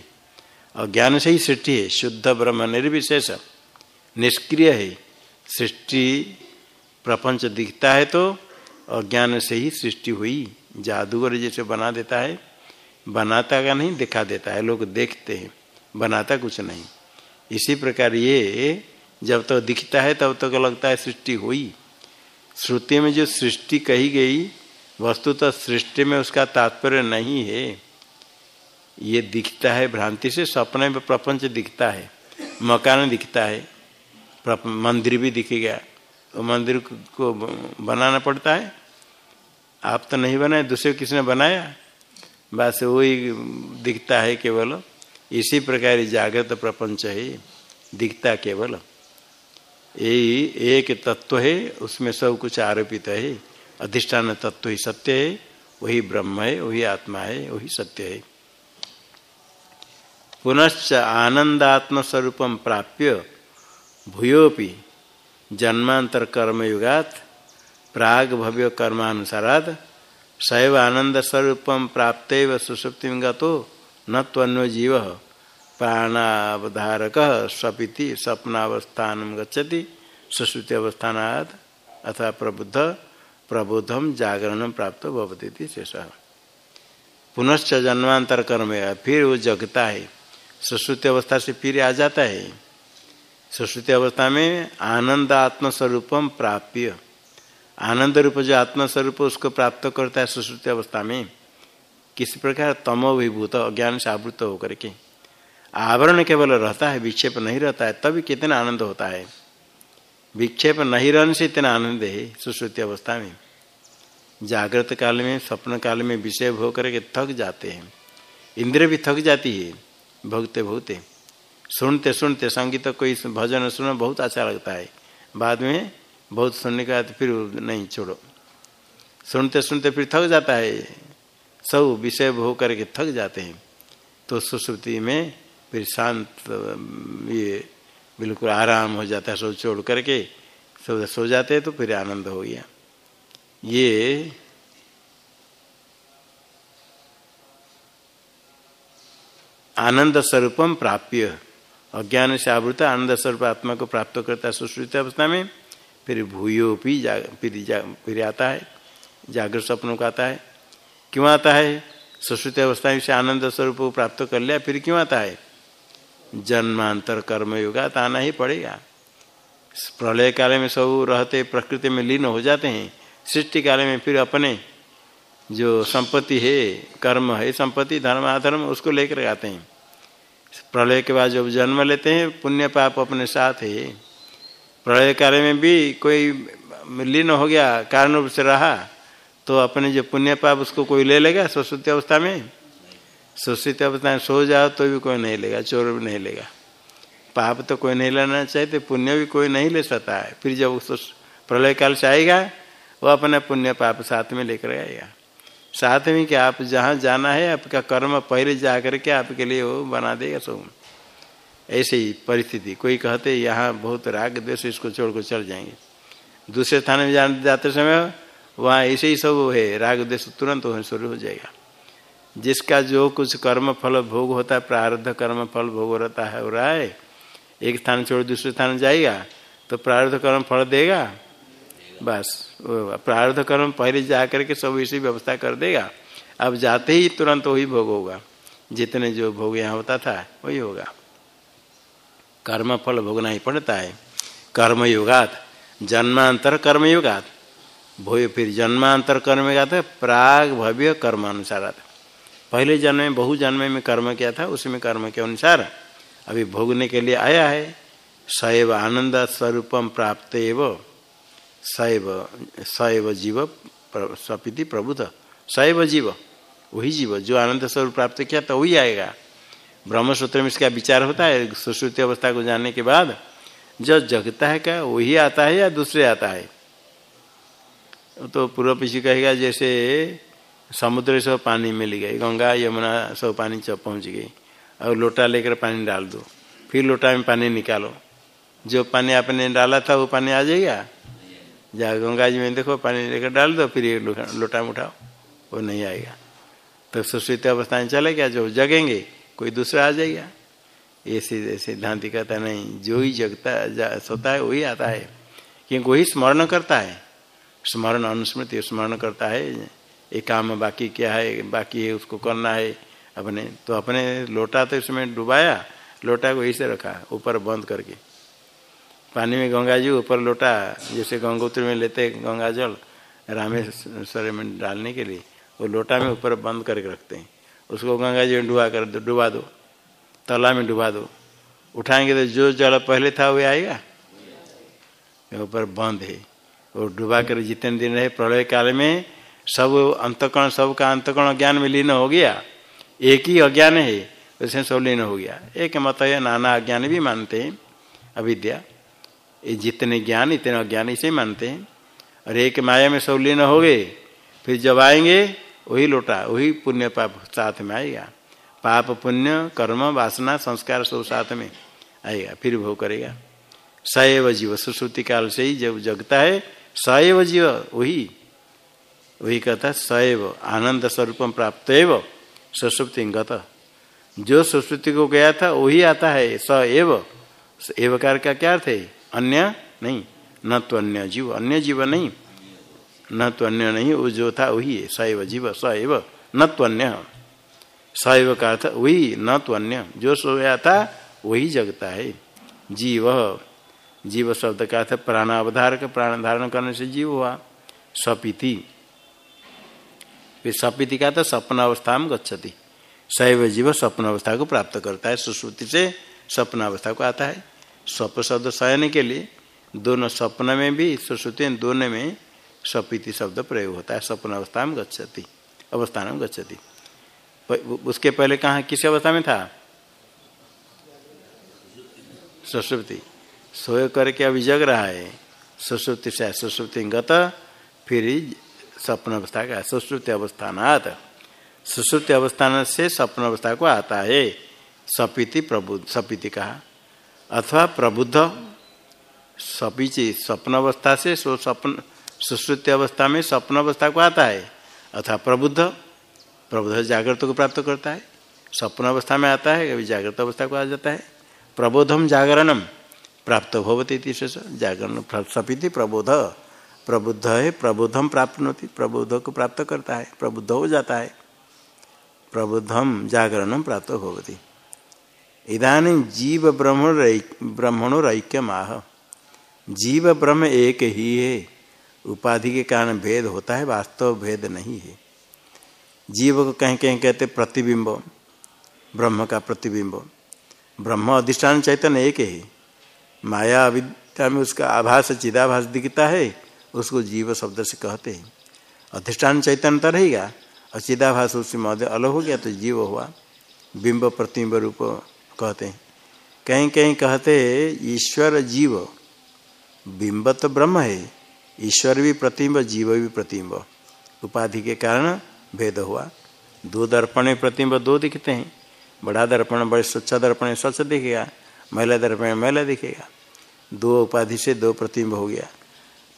अज्ञान से ही सृष्टि है, शुद्ध ब्रह्म निर्विशेष। निष्क्रिय है। सृष्टि प्रपंच दिखता है तो अज्ञान से ही सृष्टि हुई। जादूगर जैसे बना देता है। बनाता का नहीं, दिखा देता है। लोग देखते हैं। बनाता कुछ नहीं। इसी प्रकार ये, जब तक तो दिखता है, तब तक तो लगता है सृष्टि हुई। श्रुति में जो सृष्टि कही गई वस्तु तो सृष्टि में उसका तात्पर्य नहीं है। ये दिखता है भ्रांति से, सपने में प्रपंच दिखता है, मकान दिखता है मंदिर भी दिखेगा। वो मंदिर को बनाना पड़ता है। आप तो नहीं बनाए, दूसरे किसने बनाया? बस वही दिखता है केवल। इसी प्रकार जागृत प्रपंच है, दिखता केवल। यही एक तत्व है, उसमें सब कुछ आरोपित है। अधिष्ठान तत्व ही सत्य है, वही ब्रह्म है, वही आत्मा है, वही सत्य है। पुनश्च आनंदात्म स्वरूपम प्राप्य भूयोपि जन्मांतर कर्मयुगात प्राग भव्य कर्मानुसाराद सैव आनंद स्वरूपम प्राप्त सुसुप्ति गो न जीव, प्राणावधारक स्वपिति स्वप्नावस्थान गच्छति सुश्रुति अवस्थानात् अथवा प्रबुद्ध प्रबोधम जागरण प्राप्त भवती शेष। पुनश्च जन्मांतर कर्म फिर वो जगता है सुश्रुति अवस्था से फिर आ जाता है। सुश्रुति अवस्था में आनंद आत्मस्वरूपम प्राप्य। आनंद रूप जो आत्मस्वरूप उसको प्राप्त करता है सुश्रुति अवस्था में। किसी प्रकार? तमो विभूत अज्ञान से आवृत होकर के। आवरण केवल रहता है, विक्षेप नहीं रहता है, तभी कितना आनंद होता है। विक्षेप नहीं रहने से इतना आनंद है सुश्रुति अवस्था में। जागृत काल में, स्वप्न काल में विषय होकर के थक जाते हैं। इंद्र भी थक जाती है। भोगते भोगते। सुनते सुनते संगीत कोई भजन सुनो बहुत अच्छा लगता है। बाद में बहुत सुनने के बाद फिर नहीं छोड़ो। सुनते सुनते फिर थक जाता है। सब विषय भोग करके थक जाते हैं। तो सुश्रुति में फिर शांत, ये बिल्कुल आराम हो जाता है। सब छोड़ करके सब सो जाते हैं तो फिर आनंद हो गया। ये आनंद स्वरूपम प्राप्य। अज्ञान से आवृत आनंद स्वरूप आत्मा को प्राप्त करता है सुश्रुत अवस्था में फिर भूयो भी जा, फिर जा, फिर आता है, जागृत स्वप्नों का आता है। क्यों आता है? सुश्रुत अवस्था में से आनंद स्वरूप को प्राप्त कर लिया, फिर क्यों आता है? जन्मांतर कर्म योगा तो आना ही पड़ेगा। प्रलय काल में सब रहते, प्रकृति में लीन हो जाते हैं। सृष्टि काल में फिर अपने जो संपत्ति है, कर्म है, संपत्ति, धर्म, अधर्म, उसको लेकर आते हैं। प्रलय के बाद जब जन्म लेते हैं, पुण्य पाप अपने साथ है। प्रलय काल में भी कोई लीन हो गया, कारण रूप से रहा तो अपने जो पुण्य पाप उसको कोई ले लेगा सरस्वती अवस्था में? सरस्वती अवस्था में सो जाओ तो भी कोई नहीं लेगा, चोर भी नहीं लेगा। पाप तो कोई नहीं लेना चाहिए पुण्य भी कोई नहीं ले सकता है। फिर जब उस प्रलय काल से आएगा, वो अपना पुण्य पाप साथ में लेकर आएगा। साथ में कि आप जहाँ जाना है, आपका कर्म पहले जा करके आपके लिए वो बना देगा सब ऐसे ही परिस्थिति। कोई कहते यहाँ बहुत राग देश इसको छोड़कर चल जाएँगे। दूसरे स्थान में जाने जाते समय वहाँ ऐसे ही सब है, राग देश तुरंत वह शुरू हो जाएगा। जिसका जो कुछ कर्म फल भोग होता है, प्रारब्ध कर्म फल भोग रहता हो रहा है एक स्थान छोड़ दूसरे स्थान जाएगा तो प्रारब्ध कर्म फल देगा, बस। प्रारब्ध कर्म पहले जा करके सब इसी व्यवस्था कर देगा। अब जाते ही तुरंत वही भोग होगा। जितने जो भोग यहाँ होता था, वही होगा। कर्म फल भोगना ही पड़ता है। कर्म युगात जन्मांतर कर्म युगात भोय फिर जन्मांतर कर्म युगात प्राग भव्य कर्म अनुसार पहले जन्म में बहु जन्म में कर्म किया था, उसमें कर्म के अनुसार अभी भोगने के लिए आया है। सैव आनंद स्वरूपम प्राप्त एवं सैव सैव जीव स्वपिति प्रबुद्ध सैव जीव, वही जीव, जो आनंद स्वरूप प्राप्त किया तो वही आएगा। ब्रह्मसूत्र में इसका विचार होता है, सुश्रुति अवस्था को जानने के बाद, जो जगता है क्या, वही आता है या दूसरे आता है? तो पूर्व पीछे कहेगा, जैसे समुद्र सब पानी मिल गई, गंगा, यमुना, सब पानी चप पहुँच गई, और लोटा लेकर पानी डाल दो, फिर लोटा में पानी निकालो। जो पानी आपने डाला था, वो पानी आ जाएगा? जा गंगा जी में देखो, पानी लेकर डाल दो, फिर लोटा उठाओ वो नहीं आएगा। तो सुश्रुति अवस्था में चले गया जो जगेंगे, कोई दूसरा आ जाएगा। ऐसे सिद्धांति कहता नहीं, जो ही जगता सोता है, वही आता है। क्योंकि वही स्मरण करता है। स्मरण अनुस्मृति स्मरण करता है। एक काम बाकी क्या है, बाकी है, उसको करना है। अपने तो अपने लोटा तो इसमें डुबाया, लोटा को ऐसे रखा, ऊपर बंद करके। पानी में गंगा जी ऊपर लोटा, जैसे गंगोत्री में लेते गंगा जल रामेश्वर में डालने के लिए, वो लोटा में ऊपर बंद करके रखते हैं। उसको गंगा जी में डुबा कर डुबा दो, तला में डुबा दो। उठाएँगे तो जो जल पहले था वो आएगा? ऊपर बंद है। और डुबा कर जितने दिन रहे, प्रलय काल में सब अंतकरण सब का अंतकरण ज्ञान में लीन हो गया। एक ही अज्ञान है, उसमें सब लीन हो गया। एक मत है, नाना अज्ञान भी मानते हैं। अविद्या। ये जितने ज्ञान, इतने अज्ञान इसे मानते हैं। और एक माया में सब लीन हो गए फिर जब आएँगे, वही लौटा, वही पुण्य पाप साथ में आएगा। पाप, पुण्य, कर्म, वासना, संस्कार सब साथ में आएगा, फिर भोग करेगा। सएव जीव, सुश्रुति काल से ही जब जगता है सएव जीव, वही वही कहता सएव आनंद स्वरूप प्राप्त एव सुसुप्ति गत। जो सुश्रुति को गया था, वही आता है, स एव। एवकार का क्या अर्थ है? अन्य नहीं, न तो अन्य जीव अन्य जीव नहीं। न तो अन्य नहीं, वो जो था वही है सैव जीव स एव न तो अन्य। सैव का अर्थ वही, न तो अन्य। जो सोया था, वही जगता है। जीव जीव शब्द का अर्थ प्राणावधारक, प्राण धारण करने से जीव हुआ। सपीति। सपीति का था स्वप्न अवस्था में गच्छति। सैव जीव स्वप्न अवस्था को प्राप्त करता है, सुश्रुति से स्वप्न अवस्था को आता है। स्वप्न शब्द शयन के लिए, दोनों स्वप्न में भी, सुश्रुति दोनों में सपीति शब्द प्रयोग होता है, स्वप्न अवस्था में गच्छति, अवस्था में गच्छति। उसके पहले कहा, किस अवस्था में था? सुश्रुति। सोए करके अभी जग रहा है, सुश्रुति से सुश्रुति गत, फिर स्वप्न अवस्था का, सुश्रुति अवस्थानात सुश्रुति अवस्थान से स्वप्न अवस्था को आता है सपीति प्रबुद्ध सपीति कहा? अथवा प्रबुद्ध सपीचि स्वप्न अवस्था से सो स्वप्न, सुश्रुति अवस्था में स्वप्न अवस्था को आता है। अथवा प्रबुद्ध प्रबुद्ध जागृत को प्राप्त करता है। स्वप्न अवस्था में आता है, कभी जागृत अवस्था को आ जाता है। प्रबोधम जागरणम, प्राप्त होती जागरण सपीति प्रबोध। प्रबुद्ध है, प्रबोधम प्राप्त होती प्रबोध को प्राप्त करता है, प्रबुद्ध हो जाता है। प्रबुद्धम जागरणम प्राप्त होती इधानी जीव ब्रह्मण ब्रह्मणो ऐक्य माह जीव ब्रह्म एक ही है। उपाधि के कारण भेद होता है, वास्तव भेद नहीं है। जीव को कहीं कहीं कहते प्रतिबिंब, ब्रह्म का प्रतिबिंब। ब्रह्म अधिष्ठान चैतन्य एक है। माया अविद्या में उसका आभास, चिदाभास दिखता है, उसको जीव शब्द से कहते हैं। अधिष्ठान चैतन्य तो रहेगा, और चिदाभास उससे मध्य अलग हो गया तो जीव हुआ। बिंब प्रतिबिंब रूप कहते हैं। कहीं कहीं कहते ईश्वर जीव बिंब तो ब्रह्म है। ईश्वर भी प्रतिबिंब जीव भी प्रतिबिंब उपाधि के कारण भेद हुआ। दो दर्पण में प्रतिबिंब दो दिखते हैं। बड़ा दर्पण, बड़े स्वच्छ दर्पण स्वच्छ दिखेगा। महिला दर्पण महिला दिखेगा। दो उपाधि से दो प्रतिम्ब हो गया।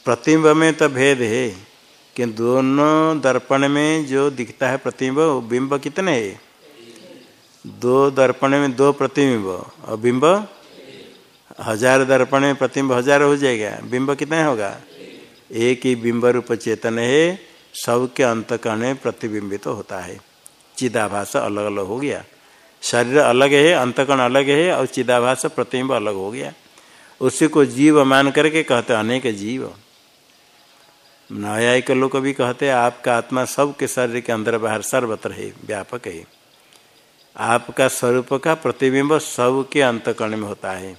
प्रतिम्ब में तो भेद है कि दोनों दर्पण में जो दिखता है प्रतिम्ब, वो बिंब कितने है? दो दर्पण में दो प्रतिबिंब, और बिंब? हज़ार दर्पण में प्रतिबिंब हज़ार हो जाएगा। बिंब कितना होगा? एक ही बिंब रूप चेतन है, सबके अंतकरण प्रतिबिंबित तो होता है। चिदाभास अलग अलग हो गया। शरीर अलग है अंतकरण अलग है, और चिदाभास प्रतिबिंब अलग हो गया। उसी को जीव मान करके कहते अनेक जीव। न्यायिक लोग भी कहते आपका आत्मा सबके शरीर के अंदर बाहर सर्वत्र है, व्यापक है। आपका स्वरूप का प्रतिबिंब सबके अंतकरण में होता है।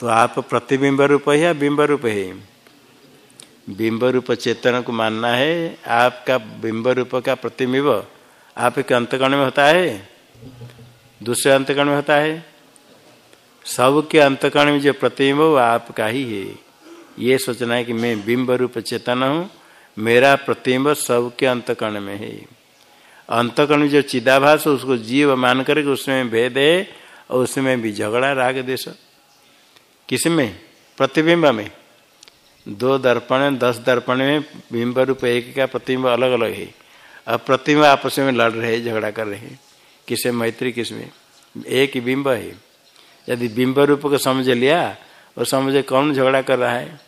तो आप प्रतिबिंब रूप है या बिंब रूप है? बिंब रूप चेतन को मानना है, आपका बिंब रूप का प्रतिबिंब आपके अंतकरण में होता है? दूसरे अंतकरण में होता है? सबके अंतकरण में जो प्रतिबिंब वो आपका ही है। ये सोचना है कि मैं बिंब रूप चेतन हूँ, मेरा प्रतिबिंब सबके अंतकरण में है। अंतकरण जो चिदाभास, उसको जीव मान करके उसमें भेद है और उसमें भी झगड़ा, राग, देश। किसमें? प्रतिबिंब में। दो दर्पण, दस दर्पण में बिंब रूप एक का प्रतिबिंब अलग अलग है। अब प्रतिबिंब आपस में लड़ रहे, झगड़ा कर रहे हैं। किसे? मैत्री किसमें? एक ही बिंब है। यदि बिंब रूप को समझ लिया और समझे कौन झगड़ा कर रहा है?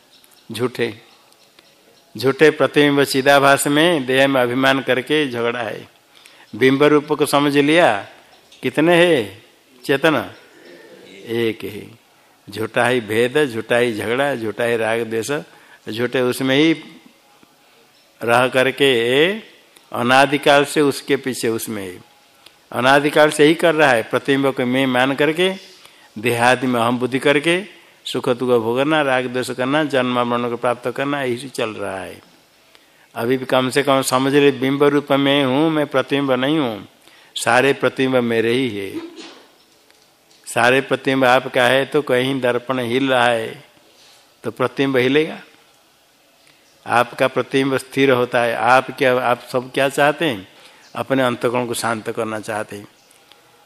झूठे। झूठे प्रतिबिंब सीधाभास में देह में अभिमान करके झगड़ा है। बिंब रूप को समझ लिया, कितने है? चेतना? एक है। झूठा ही भेद झूठा ही झगड़ा झूठा ही राग देश झूठे उसमें ही रह करके अनादिकाल से उसके पीछे उसमें अनादिकाल से ही कर रहा है, प्रतिबिंब को मैं मान करके, देहादि में अहम बुद्धि करके, सुख दुख भोगना, राग द्वेष करना, जन्म मरण को प्राप्त करना, यही चल रहा है। अभी भी कम से कम समझ रहे बिंब रूप में हूँ, मैं प्रतिबिंब नहीं हूँ। सारे प्रतिबिंब मेरे ही है। सारे प्रतिबिंब आपका है तो कहीं दर्पण हिल रहा है तो प्रतिबिंब हिलेगा। आपका प्रतिबिंब स्थिर होता है। आप क्या, आप सब क्या चाहते हैं? अपने अंतकोण को शांत करना चाहते हैं।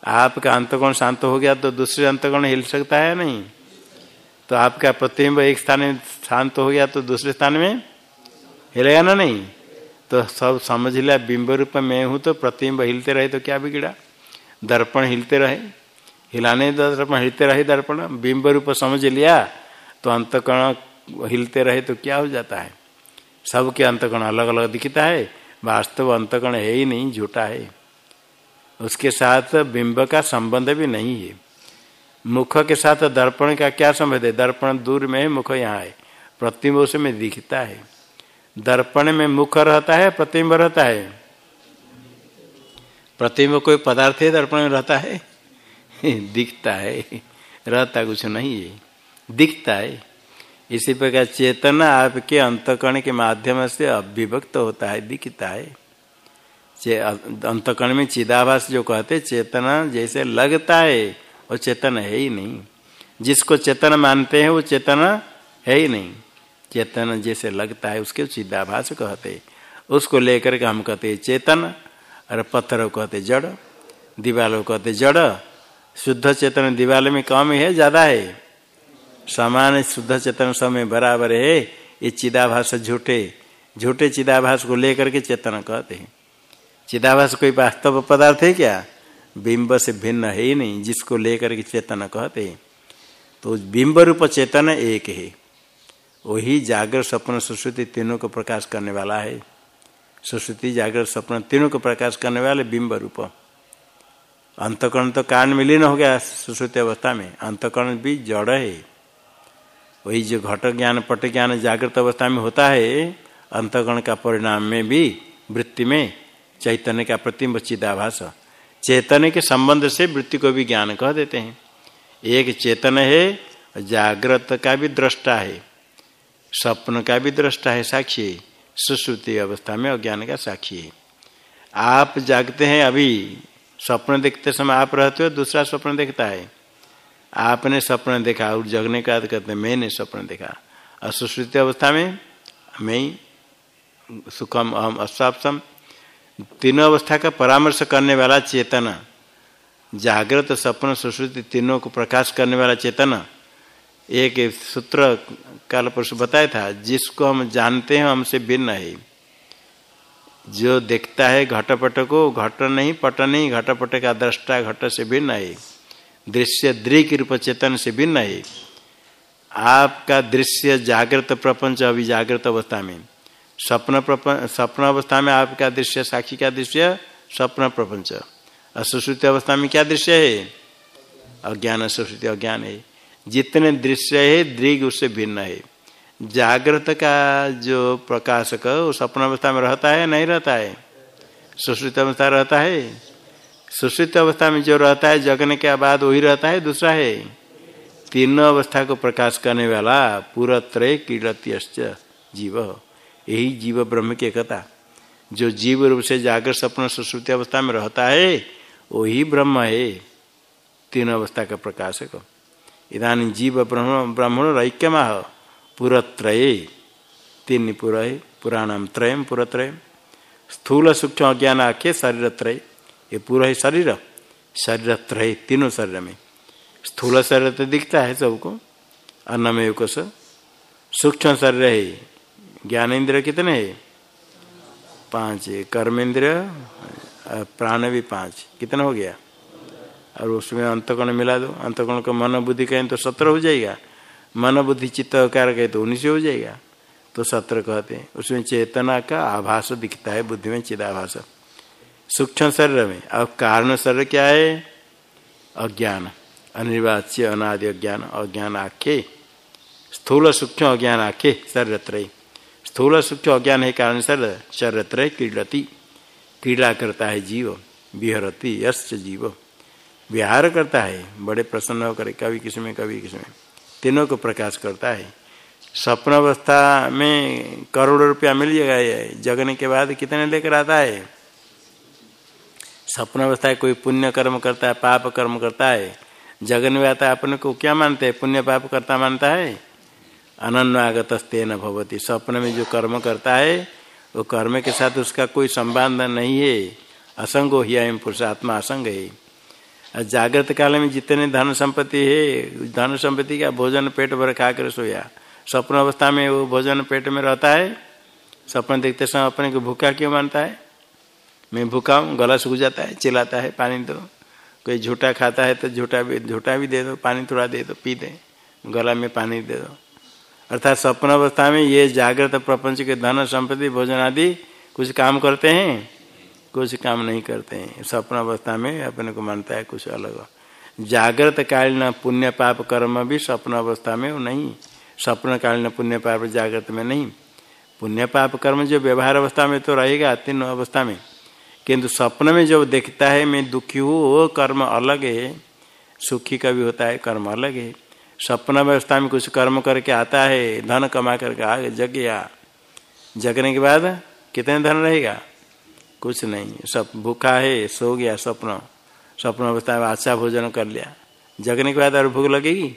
आपका अंतकोण शांत हो गया तो दूसरे अंतकोण हिल सकता है नहीं? तो आपका प्रतिबिंब एक स्थान में शांत हो गया तो दूसरे स्थान में हिलेगा ना नहीं। तो सब समझ लिया, बिंब रूप में हूँ तो प्रतिबिंब हिलते रहे तो क्या बिगड़ा? दर्पण हिलते रहे। हिलाने दर्पण हिलते रहे दर्पण, बिंब रूप समझ लिया तो अंतकरण हिलते रहे तो क्या हो जाता है? सबके अंतकरण अलग अलग दिखता है, वास्तव अंतकरण है ही नहीं, झूठा है। उसके साथ बिंब का संबंध भी नहीं है। मुख के साथ दर्पण का क्या संबंध है? दर्पण दूर में है, मुख यहाँ है। प्रतिबिंब उसमें दिखता है। दर्पण में मुख रहता है, प्रतिम्ब रहता है? प्रतिम्ब कोई पदार्थ है दर्पण में रहता है? दिखता है। रहता कुछ नहीं है। दिखता है। इसी प्रकार चेतना आपके अंतकरण के माध्यम से अभिव्यक्त होता है, दिखता है। अंतकरण में चिदाभास जो कहते चेतना जैसे लगता है, वो चेतन है ही नहीं। जिसको चेतन मानते हैं, वो चेतना है ही नहीं। चेतन जैसे लगता है, उसके चिदाभास कहते उसको लेकर के हम कहते चेतन, और पत्थर कहते जड़, दीवालों कहते जड़। शुद्ध चेतन दीवाल में कम है, ज़्यादा है? समान शुद्ध चेतन समय बराबर है, ये चिदाभास झूठे झूठे चिदाभास को लेकर के चेतन कहते हैं। चिदाभास कोई वास्तव पदार्थ है क्या? बिंब से भिन्न है ही नहीं, जिसको लेकर के चेतन कहते हैं। तो बिंब रूप चेतन एक है। वही जागर स्वप्न सुश्रुति तीनों को प्रकाश करने वाला है। सुश्रुति जागर स्वप्न तीनों को प्रकाश करने वाले बिंब रूप। अंतकरण तो कारण में लीन हो गया सुश्रुति अवस्था में। अंतकरण भी जड़ है। वही जो घट ज्ञान, पट ज्ञान जागृत अवस्था में होता है, अंतकरण का परिणाम में भी, वृत्ति में, चैतन्य का प्रतिम्ब चिदाभास चैतन्य के संबंध से वृत्ति को भी ज्ञान कह देते हैं। एक चेतन है, जागृत का भी दृष्टा है। स्वप्न का भी दृष्टा है साक्षी, सुश्रुति अवस्था में अज्ञान का साक्षी। है आप जागते हैं अभी स्वप्न देखते समय आप रहते हो, दूसरा स्वप्न देखता है। आपने स्वप्न देखा, और जगने का कहते हैं मैंने स्वप्न देखा। और सुश्रुति अवस्था में मैं सुखम, अहम अस्वापसम तीनों अवस्था का परामर्श करने वाला चेतना। जागृत सपन, सुश्रुति तीनों को प्रकाश करने वाला चेतना। एक सूत्र काल पुरुष बताया था, जिसको हम जानते हैं, हमसे भिन्न है। जो देखता है घटपट को, घट नहीं, पट नहीं, घटपट का दृष्टा घट से भिन्न है। दृश्य दृक रूप चेतन से भिन्न है। आपका दृश्य जागृत प्रपंच अभी जागृत अवस्था में। स्वप्न प्रपंच स्वप्न अवस्था में आपका दृश्य, साक्षी का दृश्य, स्वप्न प्रपंच। असुश्रुति अवस्था में क्या दृश्य है? अज्ञान सुश्रुति अज्ञान है। जितने दृश्य है, दृग उससे भिन्न है। जागृत का जो प्रकाशक, वो स्वप्न अवस्था में रहता है, नहीं रहता है? सुश्रुत अवस्था रहता है? सुश्रुत अवस्था में जो रहता है, जगने के बाद वही रहता है, दूसरा है? तीनों अवस्था को प्रकाश करने वाला पूरा त्रय कीड़ती जीव। यही जीव ब्रह्म की एकता। जो जीव रूप से जागर सपन सुश्रुति अवस्था में रहता है, वही ब्रह्म है। तीन अवस्था का प्रकाशक। इधानी जीव ब्रह्म, ब्राह्मण ऐक्यमाह पुरत्रय। तीन पुर पुराणम त्रय, पुरत्रय। स्थूल सूक्ष्म अज्ञान आख्य शरीर त्रय ये पूरा है शरीर शरीर त्रय तीनों शरीर में स्थूल शरीर तो दिखता है सबको। अन्नमय कोश। सूक्ष्म शरीर है। ज्ञान इंद्र कितने है? पाँच। है कर्म इंद्र प्राण भी पाँच। कितना हो गया? और उसमें अंतकण मिला दो। अंतकण को मन बुद्धि कहें तो सत्रह हो जाएगा। मन बुद्धि चित्त कार कहे तो उन्नीस हो जाएगा। तो सत्र कहते हैं। उसमें चेतना का आभास दिखता है, बुद्धि में चिदाभास। सूक्ष्म शरीर में। और कारण शरीर क्या है? अज्ञान। अनिर्वाच्य, अनादि अज्ञान। अज्ञान आखे। स्थूल सूक्ष्म अज्ञान आखे शरीर स्थूल सूक्ष्म अज्ञान है कारण सर शरत्र क्रीडती। क्रीड़ा करता है जीव। विहरती, यश्च जीव। विहार करता है, बड़े प्रसन्न होकर कभी किसी में, कभी किसी में। तीनों को प्रकाश करता है। स्वप्न अवस्था में करोड़ों रुपया मिल जाएगा ये। जगने के बाद कितने लेकर आता है? स्वप्न अवस्था कोई पुण्य कर्म करता है, पाप कर्म करता है। जगन में आता है अपने को क्या मानते हैं? पुण्य पाप करता मानता है? अनन्वागत तेन भवती। स्वप्न में जो कर्म करता है, वो कर्म के साथ उसका कोई संबंध नहीं है। असंग हो ही पुरुष आत्मा असंग है। जागृत काल में जितने धन संपत्ति है, धन संपत्ति का भोजन पेट भर खा कर सोया। स्वप्न अवस्था में वो भोजन पेट में रहता है। स्वप्न देखते समय अपने को भूखा क्यों मानता है? मैं भूखा हूँ, गला सूख जाता है, चिल्लाता है, पानी दो। कोई झूठा खाता है तो झूठा भी झूठा भी दे दो, पानी थोड़ा दे दो, पी दे। गला में पानी दे दो। अर्थात स्वप्न अवस्था में ये जागृत प्रपंच के धन संपत्ति, भोजन आदि कुछ काम करते हैं। कुछ काम नहीं करते हैं। स्वप्न अवस्था में अपने को मानता है कुछ अलग जागृत कालीन पुण्य पाप कर्म भी स्वप्न अवस्था में नहीं। स्वप्न कालीन पुण्य पाप जागृत में नहीं। पुण्य पाप कर्म जो व्यवहार अवस्था में तो रहेगा, तीन अवस्था में। किंतु स्वप्न में जब देखता है, मैं दुखी हूँ, वो कर्म अलग है। सुखी का भी होता है, कर्म अलग है। स्वप्न अवस्था में कुछ कर्म करके आता है, धन कमा करके आ जग गया। जगने के बाद कितने धन रहेगा? कुछ नहीं। सब भूखा है, सो गया स्वप्न स्वप्न अवस्था में अच्छा भोजन कर लिया। जगने के बाद और भूख लगेगी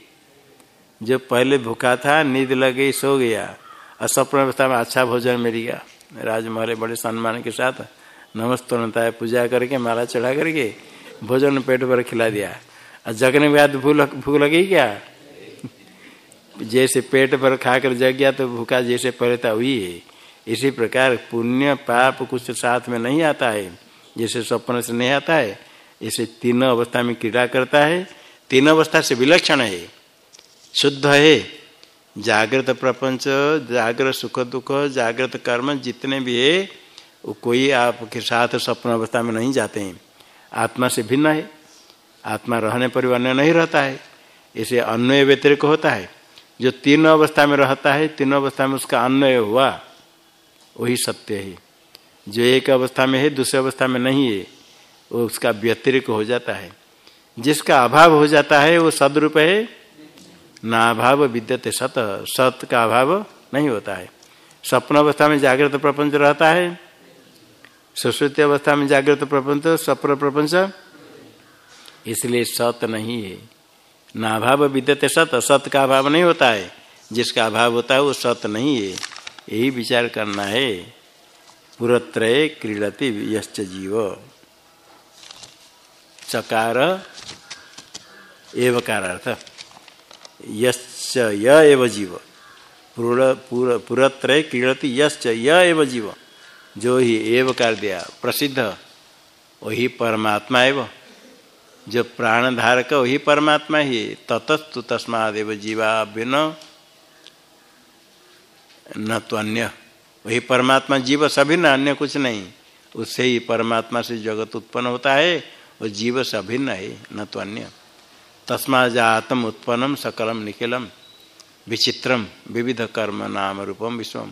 जो पहले भूखा था, नींद लग गई सो गया। और स्वप्न अवस्था में अच्छा भोजन मिल गया। राजमहल बड़े सम्मान के साथ नमस्तनता है पूजा करके, माला चढ़ा करके भोजन पेट पर खिला दिया। और जगने के बाद भूख लगी क्या? जैसे पेट पर खाकर जग गया तो भूखा जैसे पहले था वही है। इसी प्रकार पुण्य पाप कुछ साथ में नहीं आता है। जैसे स्वप्न से नहीं आता है इसे तीनों अवस्था में क्रीड़ा करता है, तीनों अवस्था से विलक्षण है। शुद्ध है। जागृत प्रपंच, जागृत सुख दुख, जागृत कर्म जितने भी है, वो कोई आपके साथ स्वप्न अवस्था में नहीं जाते हैं। आत्मा से भिन्न है। आत्मा रहने पर अन्य नहीं रहता है। इसे अन्वय व्यतिरिक होता है। जो तीनों अवस्था में रहता है, तीनों अवस्था में उसका अन्वय हुआ। वही सत्य है। जो एक अवस्था में है, दूसरी अवस्था में नहीं है, वो उसका व्यतिरिक हो जाता है। जिसका अभाव हो जाता है, वो सदरूप है। ना अभाव विद्यते सत सत का अभाव नहीं होता है। स्वप्न अवस्था में जागृत प्रपंच रहता है। सुश्रुति अवस्था में जागृत प्रपंच, स्वप्न प्रपंच। इसलिए सत नहीं है। ना अभाव विद्यते सत सत का अभाव नहीं होता है। जिसका अभाव होता है, वो सत नहीं है। यही विचार करना है। पुरत्रय क्रीडति यश्च जीव। चकार एवकार अर्थ यश्च य एव जीव। पुरत्रय क्रीडति यश्च य एव जीव। जो ही एवकार दिया, प्रसिद्ध, वही परमात्मा एवं। जो प्राण धारक वही परमात्मा ही ततस्तु तस्मादेव जीवा बिना न तो अन्य। वही परमात्मा जीव सभी न अन्य कुछ नहीं। उससे ही परमात्मा से जगत उत्पन्न होता है वो जीव से अभिन्न है न तो अन्य। तस्मा जातम उत्पन्नम सकलम निखिलम। विचित्रम विविध कर्म नाम रूपम विश्वम।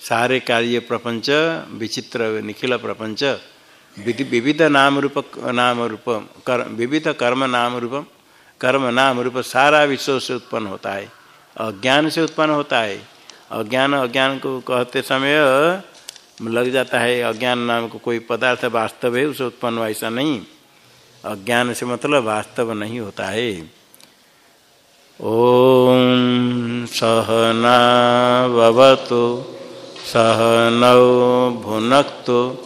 सारे कार्य प्रपंच विचित्र निखिल प्रपंच। विविध नाम रूप नाम रूप कर, विविध कर्म नाम रूपम कर्म नाम रूप सारा विश्व से उत्पन्न होता है। अज्ञान से उत्पन्न होता है। अज्ञान अज्ञान को कहते समय लग जाता है, अज्ञान नाम को कोई पदार्थ वास्तव है, उसे उत्पन्न ऐसा नहीं। अज्ञान से मतलब वास्तव नहीं होता है। ओम सहनावतु सहनौ भुनक्तु,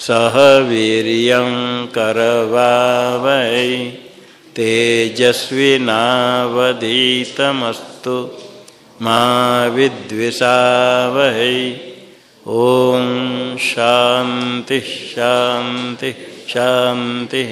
सह वीर करवावै, तेजस्विनावधीतमस्तु। माँ विद्विषा वह ओम शांति शांति शांति